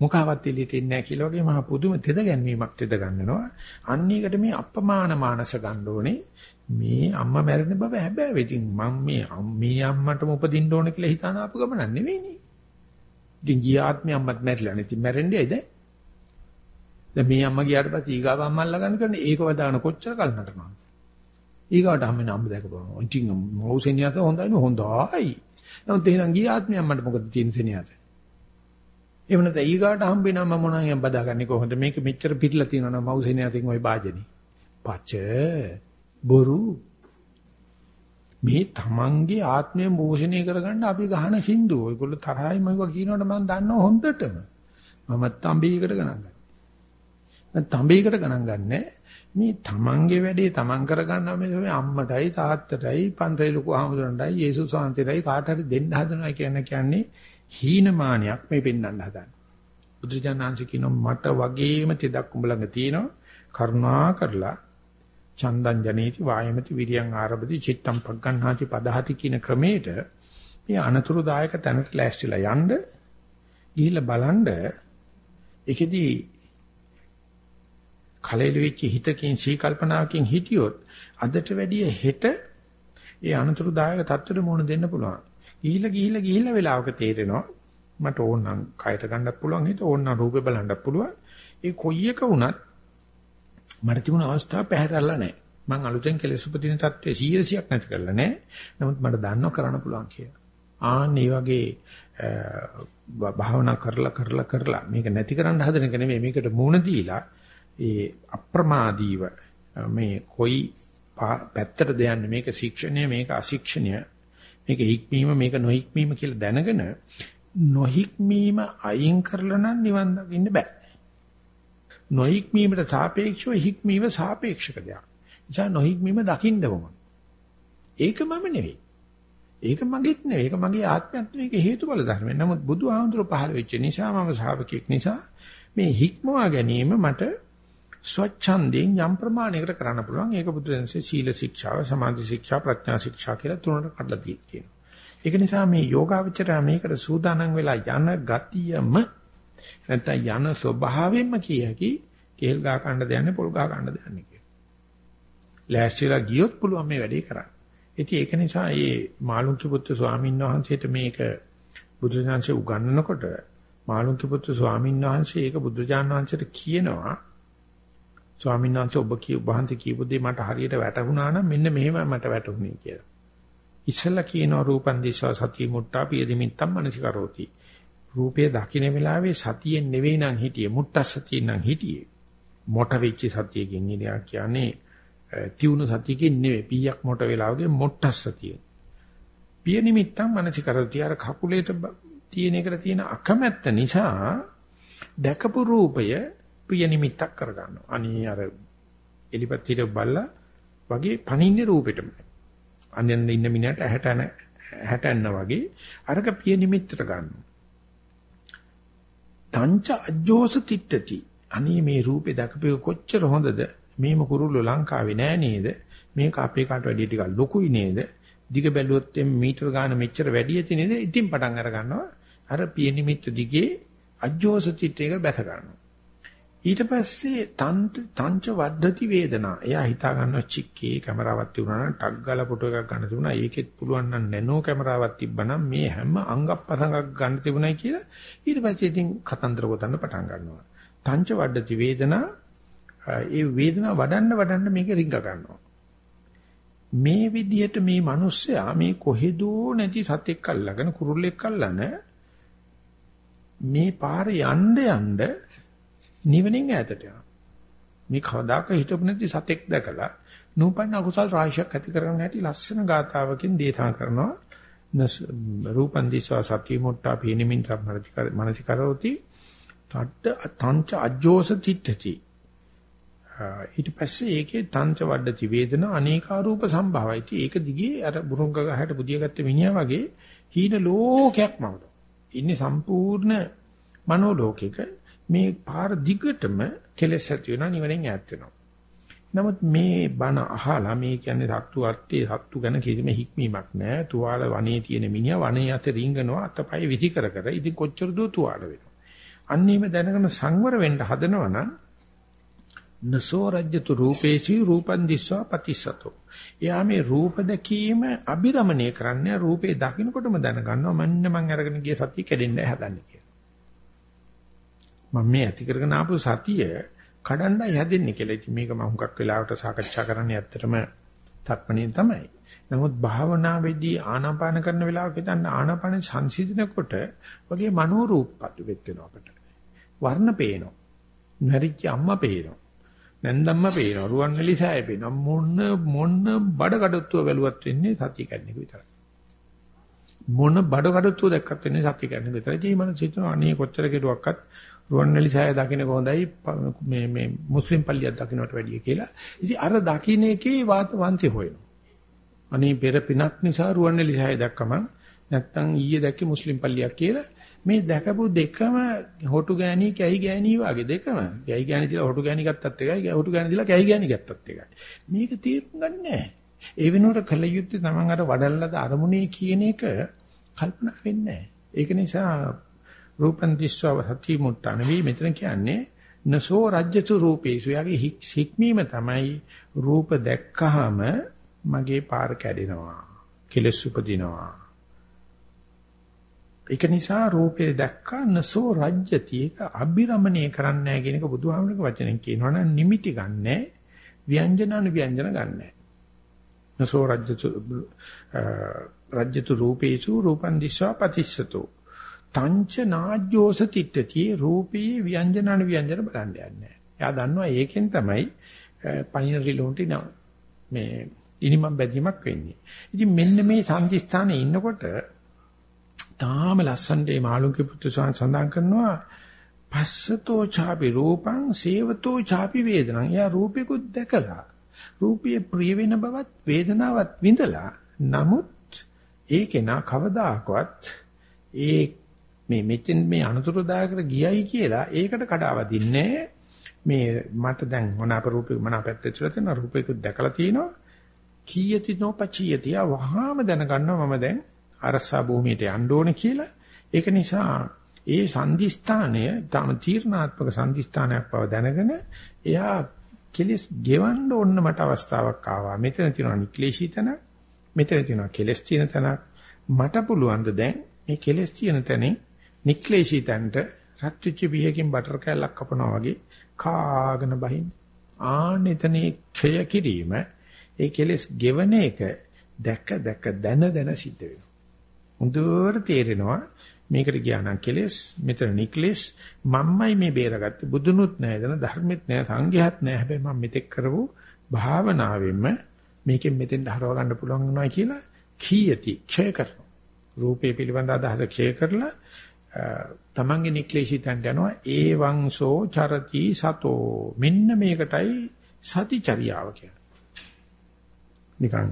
මුඛාවත් එළියට එන්නේ නැහැ කියලා වගේ මහා පුදුම තෙද ගැන්වීමක් තෙද ගන්නනවා. අන්න ඒකට මේ අපමාන මානස ගන්න ඕනේ. මේ අම්මා මැරෙන බව හැබැයි ඉතින් මම මේ මේ අම්මටම උපදින්න ඕන කියලා හිතාන ආපු ගමන නෙවෙයිනේ. ඉතින් ගිය ආත්මේ අම්මත් මැරිලා නේ. ඉතින් මැරෙන්නේ ඇයිද? දැන් මේ අම්මා ගියාට පස්සේ ඊගාව අම්මල්ලා ගන්න කරන්නේ ඒක වදාන කොච්චර කල් නටනවා. ඊගාවට අම්මෙන් අම්ම දැකපුවා. ඉතින් මෞසෙනියත හොඳයි නේ හොඳයි. නමුත් එහෙනම් ගිය ආත්මේ අම්මට මොකද තියෙන සෙනියත? එහෙම නැත්නම් ඊගාට හම්බෙනා මම මොනවා බදාගන්නේ කොහොමද මේක මෙච්චර පිටලා තියෙනවා මෞසෙනියතෙන් ওই වාජනේ. පච බොරු මේ තමන්ගේ ආත්මය මෝෂණය කරගන්න අපි ගහන සින්දු. ඔයගොල්ලෝ තරහයි මම කියනකොට මම දන්නව හොඳටම. මමත් තඹීකට ගණන් ගන්නවා. තඹේකට ගණන් ගන්නෑ. මේ තමන්ගේ වැඩේ තමන් කරගන්නවා මේ අම්මටයි තාත්තටයි පන්සලේ ලොකු ආමතුරන්ටයි යේසුස් වහන්සේටයි කාට හරි දෙන්න හදනවා කියන කියන්නේ හීනමානයක් මේ පෙන්වන්න හදන. බුදුජානනාංශ කියනවා මට වගේම තෙදක් උඹ ළඟ තියෙනවා කරුණා කරලා චන්දං ජනේති වායමති විරියං ආරබති චිත්තම් පග්ගණ්හාති පදහති කියන ක්‍රමයට මේ අනතුරුදායක තැනට ලෑස්තිලා යන්න ගිහිල්ලා බලන්න ඒකෙදී කලෙල වෙච්ච හිතකින් සී කල්පනාවකින් හිටියොත් අදට වැඩිය හෙට ඒ අනතුරුදායක தත්ත්වෙට මුහුණ දෙන්න පුළුවන්. ගිහිල්ලා ගිහිල්ලා ගිහිල්ලා වෙලාවක තේරෙනවා මට ඕනනම් කයට ගන්නත් පුළුවන් හිත ඕනනම් රූපේ බලන්නත් පුළුවන්. ඒ කොයි එක වුණත් මට තිබුණ අවස්ථාව පැහැරලා නැහැ. මං අලුතෙන් කෙලෙස් උපදින தත්ත්වයේ 100ක් නැති කරලා නැහැ. නමුත් මට දන්නව කරන්න පුළුවන් කියලා. ආන් මේ වගේ භාවනා කරලා කරලා කරලා මේක නැති කරන්න හදන එක නෙමෙයි මේකට මුණ දීලා ඒ අප්‍රමාදීව මේ කොයි පැත්තටද යන්නේ මේක ශික්ෂණය මේක අශික්ෂණය මේක හික්මීම මේක නොහික්මීම කියලා දැනගෙන නොහික්මීම අයින් කරලා නම් නිවන් දකින්න බෑ. නොහික්මීමට සාපේක්ෂව හික්මීම සාපේක්ෂක දෙයක්. නිසා නොහික්මීම දකින්න ඕන. ඒක මම නෙවෙයි. ඒක මගේත් නෙවෙයි. ඒක මගේ ආත්මයත් මේක හේතුඵල ධර්ම. නමුත් බුදුහාමුදුර පහළ වෙච්ච නිසා මම ශ්‍රාවකෙක් නිසා මේ හික්මවා ගැනීම මට ස්වච්ඡන්දයෙන් යම් ප්‍රමාණයකට කරන්න පුළුවන්. ඒක බුදුරජාණන්සේ සීල ශික්ෂාව, සමාධි ශික්ෂා, ප්‍රඥා ශික්ෂා කියලා තුනකට කඩලා තියෙනවා. ඒක නිසා මේ යෝගාවචරය මේකට සූදානම් වෙලා යන ගතියම නැත්නම් යන ස්වභාවයෙන්ම කියකි කේල් ගහ ගන්න දෙන්නේ පොල් ගහ ගන්න දෙන්නේ කියලා. ලෑස්තිලා ගියොත් පුළුවන් මේ වැඩේ කරන්න. ඉතින් ඒක නිසා මේ මාළුන්ති පුත්‍ර ස්වාමීන් වහන්සේට මේක බුදුසසුනේ උගන්වනකොට මාළුන්ති පුත්‍ර ස්වාමීන් වහන්සේ ඒක බුදුජානක වහන්සේට කියනවා ස්වාමීන් වහන්සේ ඔබ කිය වහන්සේ කියපු දේ මට හරියට වැටහුණා නම් මෙන්න මෙහෙම මට වැටහුණේ කියලා. ඉස්සලා කියනවා රූපන් දිස්වා සතිය මුට්ටා පිය දෙමිත්තම් මනසි කරෝති. රූපය දකින්න වෙලාවේ සතියෙන් නෙවෙයි නම් හිටියේ මුට්ටා සතියෙන් නම් හිටියේ. මොට වෙච්ච සතියකින් ඉඳලා කියන්නේ තියුණු සතියකින් නෙවෙයි පීයක් මොට වෙලා වගේ මොට්ටා සතිය. පිය නිමිත්තම් මනසි කරෝති අර කකුලේට තියෙන එකට තියෙන අකමැත්ත නිසා දැකපු රූපය ප්‍රිය නිමිත්තක් කරගන්නවා. අනේ අර එලිපත් හිට බල්ලා වගේ පණින්නේ රූපෙටම. අනෙන් ඉන්න මිනිහට ඇහැට ඇන ඇහැට ඇන්න වගේ අරක ප්‍රිය නිමිත්තට ගන්නවා. තංච අජ්ජෝස තිට්ටති. අනේ මේ රූපේ දැකපේ කොච්චර හොඳද? මේම කුරුල්ලෝ ලංකාවේ නෑ නේද? මේක අපේ කාට වැඩිය ටිකක් ලොකුයි නේද? දිග බැලුවොත් මීටර ගාන මෙච්චර වැඩි ඇති නේද? ඉතින් පටන් අර ගන්නවා. අර පිය නිමිත්ත දිගේ අජ්ජෝස තිට්ටේක බැස ගන්නවා. ඊට පස්සේ තන්ත තංච වද්දති වේදනා. එයා හිතා ගන්නවා චික්කේ කැමරාවක් තිබුණා නම් ටක් ගාලා ෆොටෝ එකක් ගන්න තිබුණා. ඒකෙත් පුළුවන් නම් නැනෝ කැමරාවක් තිබ්බනම් මේ හැම අංගප්පසංගක් ගන්න තිබුණයි කියලා ඊට පස්සේ ඉතින් කතන්දර ගොතන්න පටන් ගන්නවා. තංච වද්දති වේදනා ඒ වේදනාව වඩන්න වඩන්න මේක රිංග ගන්නවා. මේ විදිහට මේ මිනිස්සයා මේ කොහෙදෝ නැති සතෙක් අල්ලගෙන කුරුල්ලෙක් අල්ලන මේ පාරේ යන්න යන්න නිවනින් ඈතට යනවා. මේ කවදාක හිතපු නැති සතෙක් දැකලා නූපන්න අකුසල් රාශියක් ඇති කරගන්න හැටි ලස්සන ගාතාවකින් දේශනා කරනවා. රූපන් දිස්වා සතිය මුට්ටා පීනිමින් මනසිකරෝති තට්ට තංච අජ්ජෝස තිට්ඨති ඊට පස්සේ ඒකේ තංච වඩති වේදනා අනේකා රූප සම්භවයි. ඒක දිගේ අර බුරුංග ගහට බුදියාගත්ත මිනිහා වගේ හීන ලෝකයක් මවද. ඉන්නේ සම්පූර්ණ මනෝ ලෝකෙක මේ පාර දිගටම කෙලෙස් ඇති වෙනවා නිවනෙන් ඈත් වෙනවා. නමුත් මේ බණ අහලා මේ කියන්නේ සත්තු අර්ථේ සත්තු ගැන කිසිම හික්මීමක් නැහැ. තුවාල වනේ තියෙන මිනිහා වනේ අත රිංගනවා අතපය විසි කර කර. ඉතින් කොච්චර දෝ තුවාල වෙනවා. අන්නේම දැනගෙන සංවර වෙන්න හදනවා නම් නසෝ රජ්‍යතු රූපේසි රූපන් දිස්වා පතිසතෝ. එයා මේ රූප දැකීම අබිරමණය කරන්නේ රූපේ දකින්නකොටම දැනගන්නවා මන්න මං අරගෙන ගිය සතිය කැඩෙන්න හදන්නේ කියලා. මම මේ ඇති කරගෙන ආපු සතිය කඩන්නයි හැදෙන්නේ කියලා. ඉතින් මේක මම හුඟක් වෙලාවට සාකච්ඡා කරන්නේ ඇත්තටම තත්පණින් තමයි. නමුත් භාවනාවේදී ආනාපාන කරන වෙලාවක හිතන්න ආනාපාන සංසිඳනකොට වගේ මනෝ රූපපත් වෙත් වෙනවා අපට. වර්ණ පේනවා. නැරිච්ච අම්මා පේනවා. නැන්දම්ම පේනවා. රුවන්වැලි සෑය පේනවා. මොන මොන බඩ කඩොත්තුව බැලුවත් වෙන්නේ සතිය කන්නේ විතරයි. මොන බඩ කඩොත්තුව දැක්කත් වෙන්නේ සතිය කන්නේ විතරයි. ඒ මනස හිතනවා අනේ කොච්චර කෙරුවක්වත් රුවන්වැලි සෑය දකින්න කොහොඳයි මේ මේ මුස්ලිම් පල්ලියක් දකින්නට වැඩිය කියලා. ඉතින් අර දකින්න එකේ වාත වන්ති හොයනවා. අනේ පෙර පිනක් නිසා රුවන්වැලි සෑය දැක්කම නැත්තම් ඊයේ දැක්කේ මුස්ලිම් පල්ලියක් කියලා මේ දැකපු දෙකම හොටු ගෑණි කැහි ගෑණි වගේ දෙකම. කැහි ගෑණි දිලා හොටු ගෑණි ගත්තත් එකයි, හොටු ගෑණි දිලා කැහි ගෑණි ගත්තත් එකයි. මේක තේරුම් ගන්නෑ. ඒ වෙනුවට කල යුත්තේ Taman අර වඩල්ලද අරමුණේ කියන එක කල්පනා වෙන්නේ ඒක නිසා රූපන් දිස්ව සති මුට්ටන. වී මෙතන කියන්නේ නසෝ රජ්‍යතු රූපේසු. යගේ හික්මීම තමයි රූප දැක්කහම මගේ පාර කැඩෙනවා කෙලස් උපදිනවා. ඒක නිසා රූපේ දැක්කා නසෝ රජ්‍යති. ඒක අබිරමණය කරන්නේ නැහැ කියන එක බුදුහාමුදුරගේ වචනෙන් කියනවනම් නිමිටි ගන්නෑ. ව්‍යංජනන ව්‍යංජන ගන්නෑ. නසෝ රජ්‍යතු රජ්‍යතු රූපේසු රූපන් දිස්වා පතිස්සතෝ. තංච නාජ්ජෝස තිට්ඨති රූපී ව්‍යංජනන ව්‍යංජන බලන්න යන්නේ. එයා දන්නවා ඒකෙන් තමයි පයින් රිලොන්ටි මේ ඉනිමම් බැදීමක් වෙන්නේ. ඉතින් මෙන්න මේ සංදිස්ථානයේ ඉන්නකොට තාම ලස්සනට මේ මාළුන්ගේ පුත්තු සඳහන් කරනවා පස්සතෝ chaapi රූපං සේවතෝ chaapi වේදනං. එයා රූපෙකුත් දැකලා රූපයේ ප්‍රිය වෙන බවත් වේදනාවත් විඳලා නමුත් ඒකේ නා කවදාකවත් ඒ මේ මෙතෙන් මේ අනුතරදායකට ගියයි කියලා ඒකට කඩාවදින්නේ මේ මට දැන් මොනාප රූපේ මොනාපැත්ත ඇතුළත තියෙන රූපයකුත් දැකලා තිනවා කීයති නොපචියති වහාම දැනගන්නවා මම දැන් අරසා භූමියට යන්න ඕනේ කියලා. ඒක නිසා ඒ සංදිස්ථානය තම තීර්ණාත්මක සංදිස්ථානයක් බව දැනගෙන එයා කෙලස් ගෙවන්න ඕන්න මට අවස්ථාවක් ආවා. මෙතන තියෙනවා නික්ලේශී තැනක් මෙතන තියෙනවා කෙලස් තියෙන තැනක්. මට පුළුවන් ද දැන් මේ කෙලස් තියෙන තැනින් නික්ලේශී තැනට රත්විච්ච බියකින් බටර් කෑල්ලක් කපනවා වගේ කාගෙන බහින්න. ආනෙතනේ ක්ෂය කිරීම ඒ කෙලස් ගෙවන එක දැක දැක දන දන සිද්ධ වෙනවා. හොඳට තේරෙනවා මේකට ගියානම් කෙලස් මෙතන නික්ලේශ මම්මයි මේ බේරගත්තේ බුදුනුත් නැහැ එතන ධර්මෙත් නැහැ සංඝයාත් නැහැ හැබැයි මම මෙතෙක් කරපු භාවනාවෙන්ම මේකෙන් මෙතෙන්ට හරව ගන්න පුළුවන් වුණා කියලා කීයති ක්ෂය කරනවා රූපේ පිළිබඳ අදහස ක්ෂය කරලා තමන්ගේ නික්ලේශී තැන්ට යනවා ඒ වංසෝ චරති සතෝ මෙන්න මේකටයි සතිචර්යාව කියන්නේ. නිකන්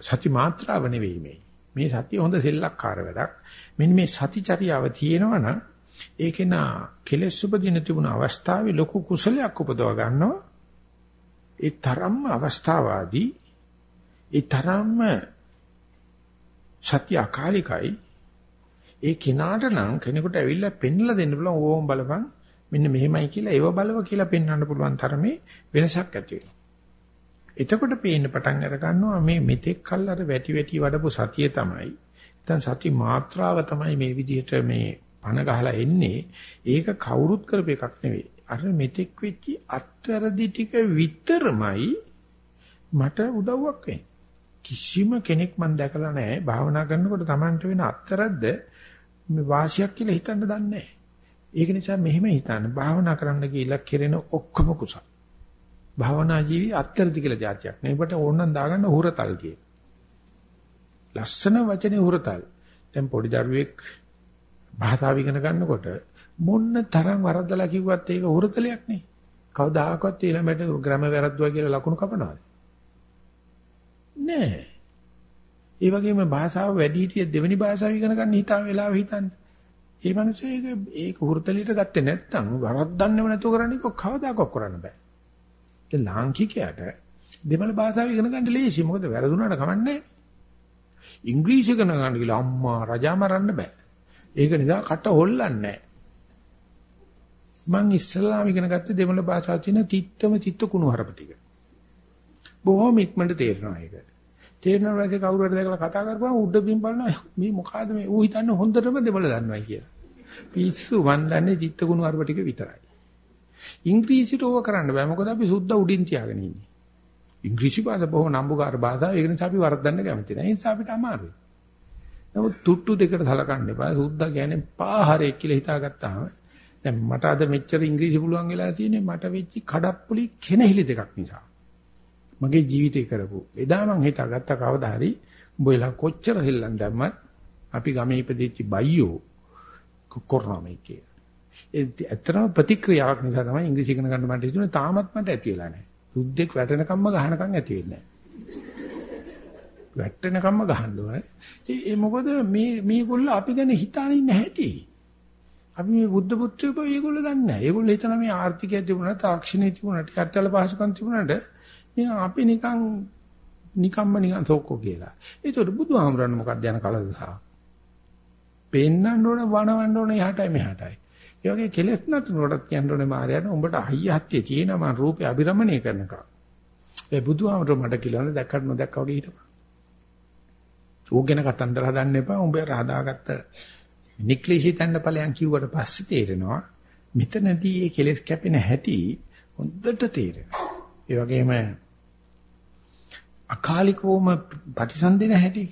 සති මාත්‍රාව නෙවෙයි මේ. මේ සතිය හොඳ සෙල්ලක්කාර වැඩක්. මෙන්න මේ සතිචර්යාව තියෙනවනම් ඒකේ නා කෙලෙස් උපදින තිබුණ අවස්ථාවේ ලොකු කුසලයක් උපදව ගන්නවා. ඒ තරම්ම අවස්ථාවාදී ඒ තරම්ම සත්‍ය අකාලිකයි ඒ කෙනාට නම් කෙනෙකුට ඇවිල්ලා පෙන්ලා දෙන්න පුළුවන් ඕම් බලපන් මෙන්න මෙහෙමයි කියලා ඒව බලව කියලා පෙන්වන්න පුළුවන් තරමේ වෙනසක් ඇති වෙනවා. එතකොට පේන්න පටන් අර ගන්නවා මේ මෙතෙක් කල් අර වැටි වැටි වඩපු සතිය තමයි. නැත්නම් සති මාත්‍රාව තමයි මේ විදිහට මේ පණ ගහලා එන්නේ. ඒක කවුරුත් කරපු එකක් නෙවෙයි. අර මෙතෙක් වෙච්චි අත්වැරදි ටික විතරමයි මට උදව්වක් වෙන්නේ. කිසිම කෙනෙක් මම දැකලා නැහැ භාවනා කරනකොට Tamanට වෙන අත්තරද්ද මේ වාසියක් කියලා හිතන්න දන්නේ නැහැ. ඒක නිසා මෙහෙම හිතන්න භාවනා කරන්න කියලා කෙරෙන ඔක්කොම කුසල. භාවනා ජීවි අත්තරදි කියලා જાතියක්. මේකට ඕනනම් දාගන්න හුරතල් කිය. ලස්සන වචනේ හුරතල්. දැන් පොඩි දරුවෙක් භාෂාව ඉගෙන ගන්නකොට මොන්න තරම් වරද්දලා කිව්වත් ඒක හුරතලයක් නේ. කවදාකවත් ඊළඟට ග්‍රැම වැරද්දුවා කියලා ලකුණු කපනවාද? නෑ. ඒ වගේම භාෂාව වැඩි හිටිය දෙවෙනි භාෂාව ඉගෙන ගන්න හිතාව වෙලාව හිතන්න. ඒ මිනිස්සු ඒක ඒක හුරුතලියට ගත්තේ නැත්නම් වරද්දන්නේම නැතුව කරන්නේ කවදාකවත් කරන්න බෑ. ඒ ලාංකිකයට දෙමළ භාෂාව ඉගෙන ගන්න ලේසි. මොකද වැරදුනාට කමන්නේ ඉංග්‍රීසි ඉගෙන ගන්න කියලා අම්මා රජා මරන්න බෑ. ඒක නිසා කට හොල්ලන්නේ නැහැ. මං ඉස්සල්ලාම ඉගෙන ගත්තේ දෙමළ භාෂාව තියෙන තිත්තම තිත්ත කුණු හරප ටික. බොහොම ඉක්මනට තේරෙනවා ඒක. තේරෙනවා පස්සේ කවුරු හරි දැකලා කතා කරපුවම උඩ බිම් බලනවා මේ මොකಾದ මේ ඌ හිතන්නේ හොඳටම දෙමළ දන්නවා කියලා. පිස්සු මන් දන්නේ චිත්ත ගුණ අරබ ටික විතරයි. ඉංග්‍රීසියට ඕව කරන්න බෑ මොකද අපි සුද්ධ උඩින් තියාගෙන ඉන්නේ. ඉංග්‍රීසි භාෂාව බොහොම නම්බුකාර භාෂාව ඒක නිසා අපි වරද්දන්න කැමති නැහැ. ඒ නිසා අපිට අමාරුයි. නමුත් තුට්ටු දෙකට සලකන්න එපා. සුද්ධ කියන්නේ පාහරයක් කියලා හිතාගත්තාම දැන් මට අද මෙච්චර ඉංග්‍රීසි පුළුවන් වෙලා තියෙන්නේ මට වෙච්ච කඩප්පුලි කෙනහිලි දෙකක් නිසා. මගේ ජීවිතේ කරපු. එදා මං හිතාගත්ත කවදා හරි උඹලා කොච්චර හෙල්ලන් දැම්මත් අපි ගමේ ඉපදිච්ච බයියෝ කරනවා මේකේ. ඒ ඇත්තම ප්‍රතික්‍රියාවක් නිසා තමයි ඉංග්‍රීසි ඉගෙන ගන්න මට හිතුනේ තාමත් මට ඇති වෙලා නැහැ. සුද්දෙක් වැටෙනකම්ම ගහනකම් ඇති වෙන්නේ නැහැ. වැටෙනකම්ම ගහන්න ඕනේ. ඒ මොකද මේ මේගොල්ලෝ අපි ගැන හිතානේ නැහැටි. අපි මේ බුද්ධ පුත්‍රයෝ ඒගොල්ලෝ දන්නේ නැහැ. ඒගොල්ලෝ හිතන මේ ආර්ථිකය තිබුණා, තාක්ෂණය තිබුණා, ටිකට්ටල පහසුකම් තිබුණාට නිකන් අපි නිකන් නිකම්ම නිකන් සෝකෝ කියලා. ඒතකොට බුදුහාමරන්න මොකක්ද යන කලදසහ. පෙන්නන්න ඕන වණවන්න ඕන එහාටයි මෙහාටයි. ඒ වගේ කෙලෙස් නටනකොටත් කියන්න ඕනේ මායයට උඹට අහිය හත්යේ තියෙනවා මම රූපේ අභිරමණය කරනකම්. ඒ බුදුහාමර මට කියලා දැක්කට නොදැක්කා වගේ හිටපන්. ඌගෙන කතන්දර හදන්න එපා. උඹ හදාගත්ත නික්ලිෂී තණ්ඩ ඵලයන් කිව්වට පස්සේ තේරෙනවා මෙතනදී මේ කෙලෙස් කැපෙන හැටි හොඳට තේරෙනවා. ඒ වගේම අකාලිකවම ප්‍රතිසන්දින හැටි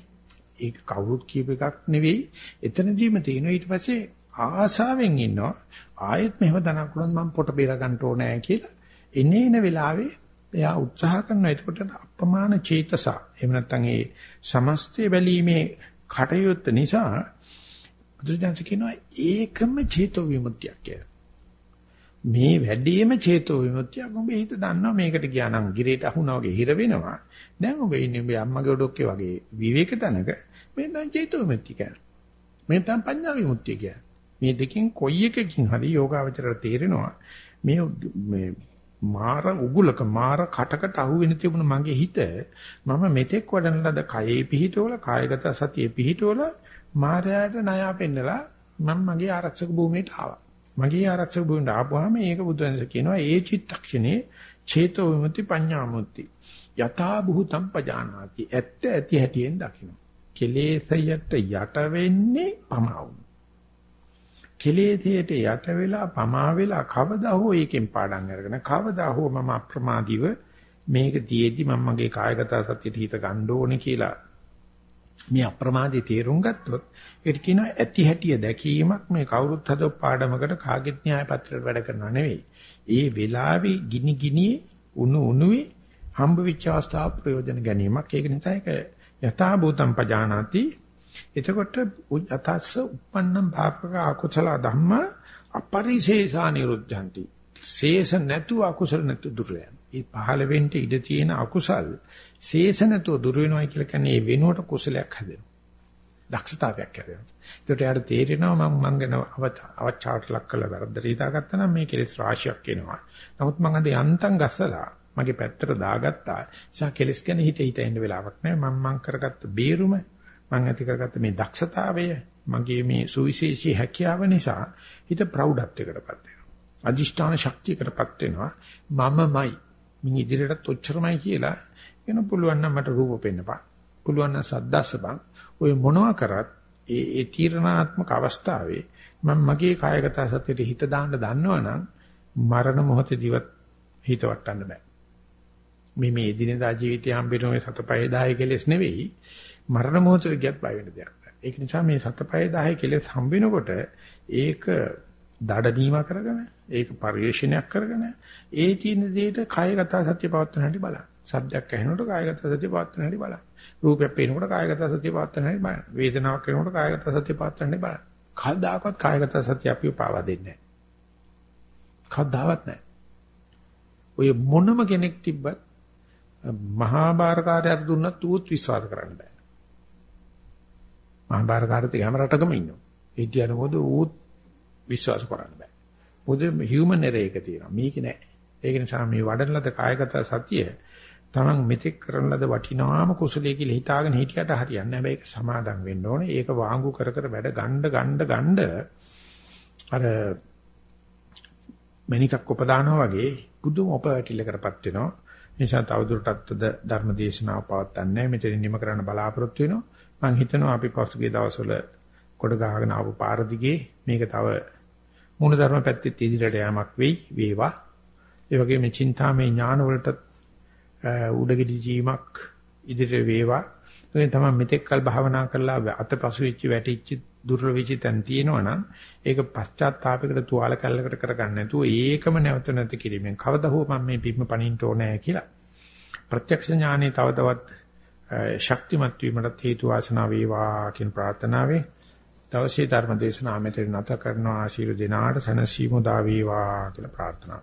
ඒක කවුරුත් කියප එකක් නෙවෙයි. එතනදීම තියෙනවා ඊට පස්සේ ආසාවෙන් ඉන්නවා. ආයෙත් මෙහෙම දනක් වුණොත් මම පොට බේර ගන්න ඕනේ කියලා. එනේන වෙලාවේ එයා උත්සාහ කරනවා එතකොට අප්‍රමාණ චේතස එහෙම නැත්නම් ඒ සමස්තය බැලීමේ කටයුත්ත නිසා බුදුරජාණන් කියනවා ඒකම චේතෝ විමුක්තියක් කියලා. මේ වැඩිම චේතෝ විමුක්තියක් ඔබ හිත දන්නවා මේකට ගියා නම් ගිරේට අහුණා වගේ හිර වෙනවා. දැන් ඔබ ඉන්නේ ඔබ අම්මගේ ඔඩොක්කේ වගේ විවේක තනක මේ දැන් චේතෝ විමුක්තිය කියන්නේ. මේ තමයි පඤ්ඤා විමුක්තිය කියන්නේ. මේ දෙකෙන් කොයි එකකින් හරි යෝගාවචරයට තේරෙනවා මේ මේ මාර උගුලක මාර කටකට අහු වෙන තිබුණ මගේ හිත මම මෙතෙක් වඩන ලද කයේ පිහිටවල කායගත සතියේ පිහිටවල මාරයාට ණය පෙන්නලා මම මගේ ආරක්ෂක භූමියට ආවා. මගේ ආරක්ෂක භූමියට ආපුවාම ඒක බුදුන්ස කියනවා ඒ චිත්තක්ෂණේ චේතෝ විමුක්ති පඤ්ඤාමුක්ති. යථා භූතම් පජානාති. ඇත්ත ඇති හැටියෙන් දකින්න. කෙලෙසයට යට වෙන්නේ පමාවුන. කෙලෙසයට යට වෙලා පමා වෙලා කවදා හෝ ඒකෙන් පාඩම් අරගෙන කවදා හෝ මම අප්‍රමාදීව මේක තියේදි මම මගේ කායගත සත්‍යයට හිත ගන්න ඕනේ කියලා මේ අප්‍රමාදී තේරුම් ගත්තොත් ඒක කියන ඇති හැටිය දැකීමක් මේ කවුරුත් හදව පාඩමකට කාගෙත් න්‍යාය පත්‍රයට වැඩ කරනව නෙවෙයි. ඒ වෙලාවේ ගිනි ගිනි උණු උණුවේ හම්බ වෙච්ච අවස්ථාව ප්‍රයෝජන ගැනීමක්. ඒක නිසා ඒක යථා භූතම් පජානාති. එතකොට යතස්ස uppannam භාපක අකුසල ධම්ම අපරිශේෂා නිරුද්ධಂತಿ. ශේෂ නැතු අකුසල නැතු දුර්ලයන්. ඒ පහළ වෙන්න ඉඩ තියෙන අකුසල් ශේෂ නැතුව දුර වෙනවා කියලා කියන්නේ ඒ වෙනුවට කුසලයක් හැදෙනවා. දක්ෂතාවයක් හැදෙනවා. ඒකට යාට තේරෙනවා මම මං ගැන අවචාවට ලක් කළ වැරද්දට හිතාගත්තා නම් මේ කෙලෙස් රාශියක් එනවා. නමුත් මං අද යන්තම් ගස්සලා මගේ පැත්තට දාගත්තා. නිසා කෙලෙස් ගැන හිත හිත ඉන්න වෙලාවක් නැහැ. මම මං කරගත්ත බේරුම මං ඇති කරගත්ත මේ දක්ෂතාවය මගේ මේ සුවිශේෂී හැකියාව නිසා හිත ප්‍රෞಢත්වයකටපත් වෙනවා. අදිෂ්ඨාන ශක්තියකටපත් වෙනවා. මමමයි මින් ඉදිරියටත් ඔච්චරමයි කියලා එන පුළුවන් නම් මට රූප පෙන්නපන්. පුළුවන් නම් සද්දස්සපන්. ඔය මොනවා කරත් ඒ ඒ තීරණාත්මක අවස්ථාවේ මම මගේ කායගත සතියට හිත දාන්න දන්නවනම් මරණ මොහොතේදීවත් හිත වටන්න බෑ. මේ මේ එදිනෙදා ජීවිතය හම්බෙන ඔය සතපය 10 කෙලස් නෙවෙයි මරණ මොහොතේ ගියත් බය වෙන දෙයක් නෑ. ඒක නිසා මේ සතපය 10 කෙලස් හම්බෙනකොට ඒක දඩනීම කරගෙන ඒක පරිශ්‍රණයක් කරගෙන ඒ තියෙන දෙයට කායගත සත්‍ය පවත්වන හැටි බලන්න. සබ්දයක් ඇහෙනකොට කායගත සත්‍ය පවත්වන හැටි බලන්න. රූපයක් පේනකොට කායගත සත්‍ය පවත්වන හැටි බලන්න. වේදනාවක් එනකොට කායගත සත්‍ය පවත්වන හැටි බලන්න. කවදාකවත් කායගත සත්‍ය අපිව පාවා දෙන්නේ නැහැ. කවදාවත් නැහැ. ඔය මොනම කෙනෙක් තිබ්බත් මහා බාරකාරයට දුන්නත් ඌත් විශ්වාස කරන්න බෑ. මහා බාරකාරයට හැම රටකම ඉන්නවා. ඒ කියන මොකද ඌත් විශ්වාස කරන්න බෑ. මොකද හියුමන් එරර් එක තියෙනවා. මේක නෑ. ඒක නිසා මේ වඩන ලද කායගත සතිය තමන් මෙතෙක් කරන ලද වටිනාම කුසලයේ කියලා හිතාගෙන හිටියට හරියන්නේ නැහැ. මේක සමාදම් වෙන්න ඕනේ. ඒක වාංගු කර කර වැඩ ගණ්ඩ ගණ්ඩ ගණ්ඩ අර මණිකක් උපදානවා වගේ බුදුම උපවැටිල්ලකටපත් වෙනවා. නිසා තවදුරටත් ධර්ම දේශනාව පවත්වන්නේ මෙතනින් නිම කරන්න බලාපොරොත්තු වෙනවා. මම හිතනවා අපි පසුගිය දවස්වල කොට ගහගෙන ආපු පාර දිගේ මේක තව මූල ධර්ම පැත්තෙත් ඉදිරියට යamak වෙයි වේවා. ඒ වගේම චින්තාමේ ඥාන වලට උඩගෙඩි ජීමක් ඉදිරියට වේවා. ඒ තමයි මෙතෙක් කල් භාවනා කරලා අතපසු වෙච්ච වැටිච්ච දුර්වල වෙච්ච තැන් තියෙනවනම් ඒක පශ්චාත්තාපයකට තුවාල කල්ලකට කරගන්න නැතුව ඒකම නැවත නැති කිරීමෙන් කවදා හෝ මම මේ පිම්ම පණින්න ඕනේ කියලා. ප්‍රත්‍යක්ෂ ඥානෙ තව තවත් ශක්තිමත් වීමට හේතු වාසනා වේවා කියන ප්‍රාර්ථනාවේ දවසේ ධර්ම දේශනාව මෙතන නැත කරනවා. ආශිර්වාද දෙනාට සනසීමු දා වේවා කියලා ප්‍රාර්ථනා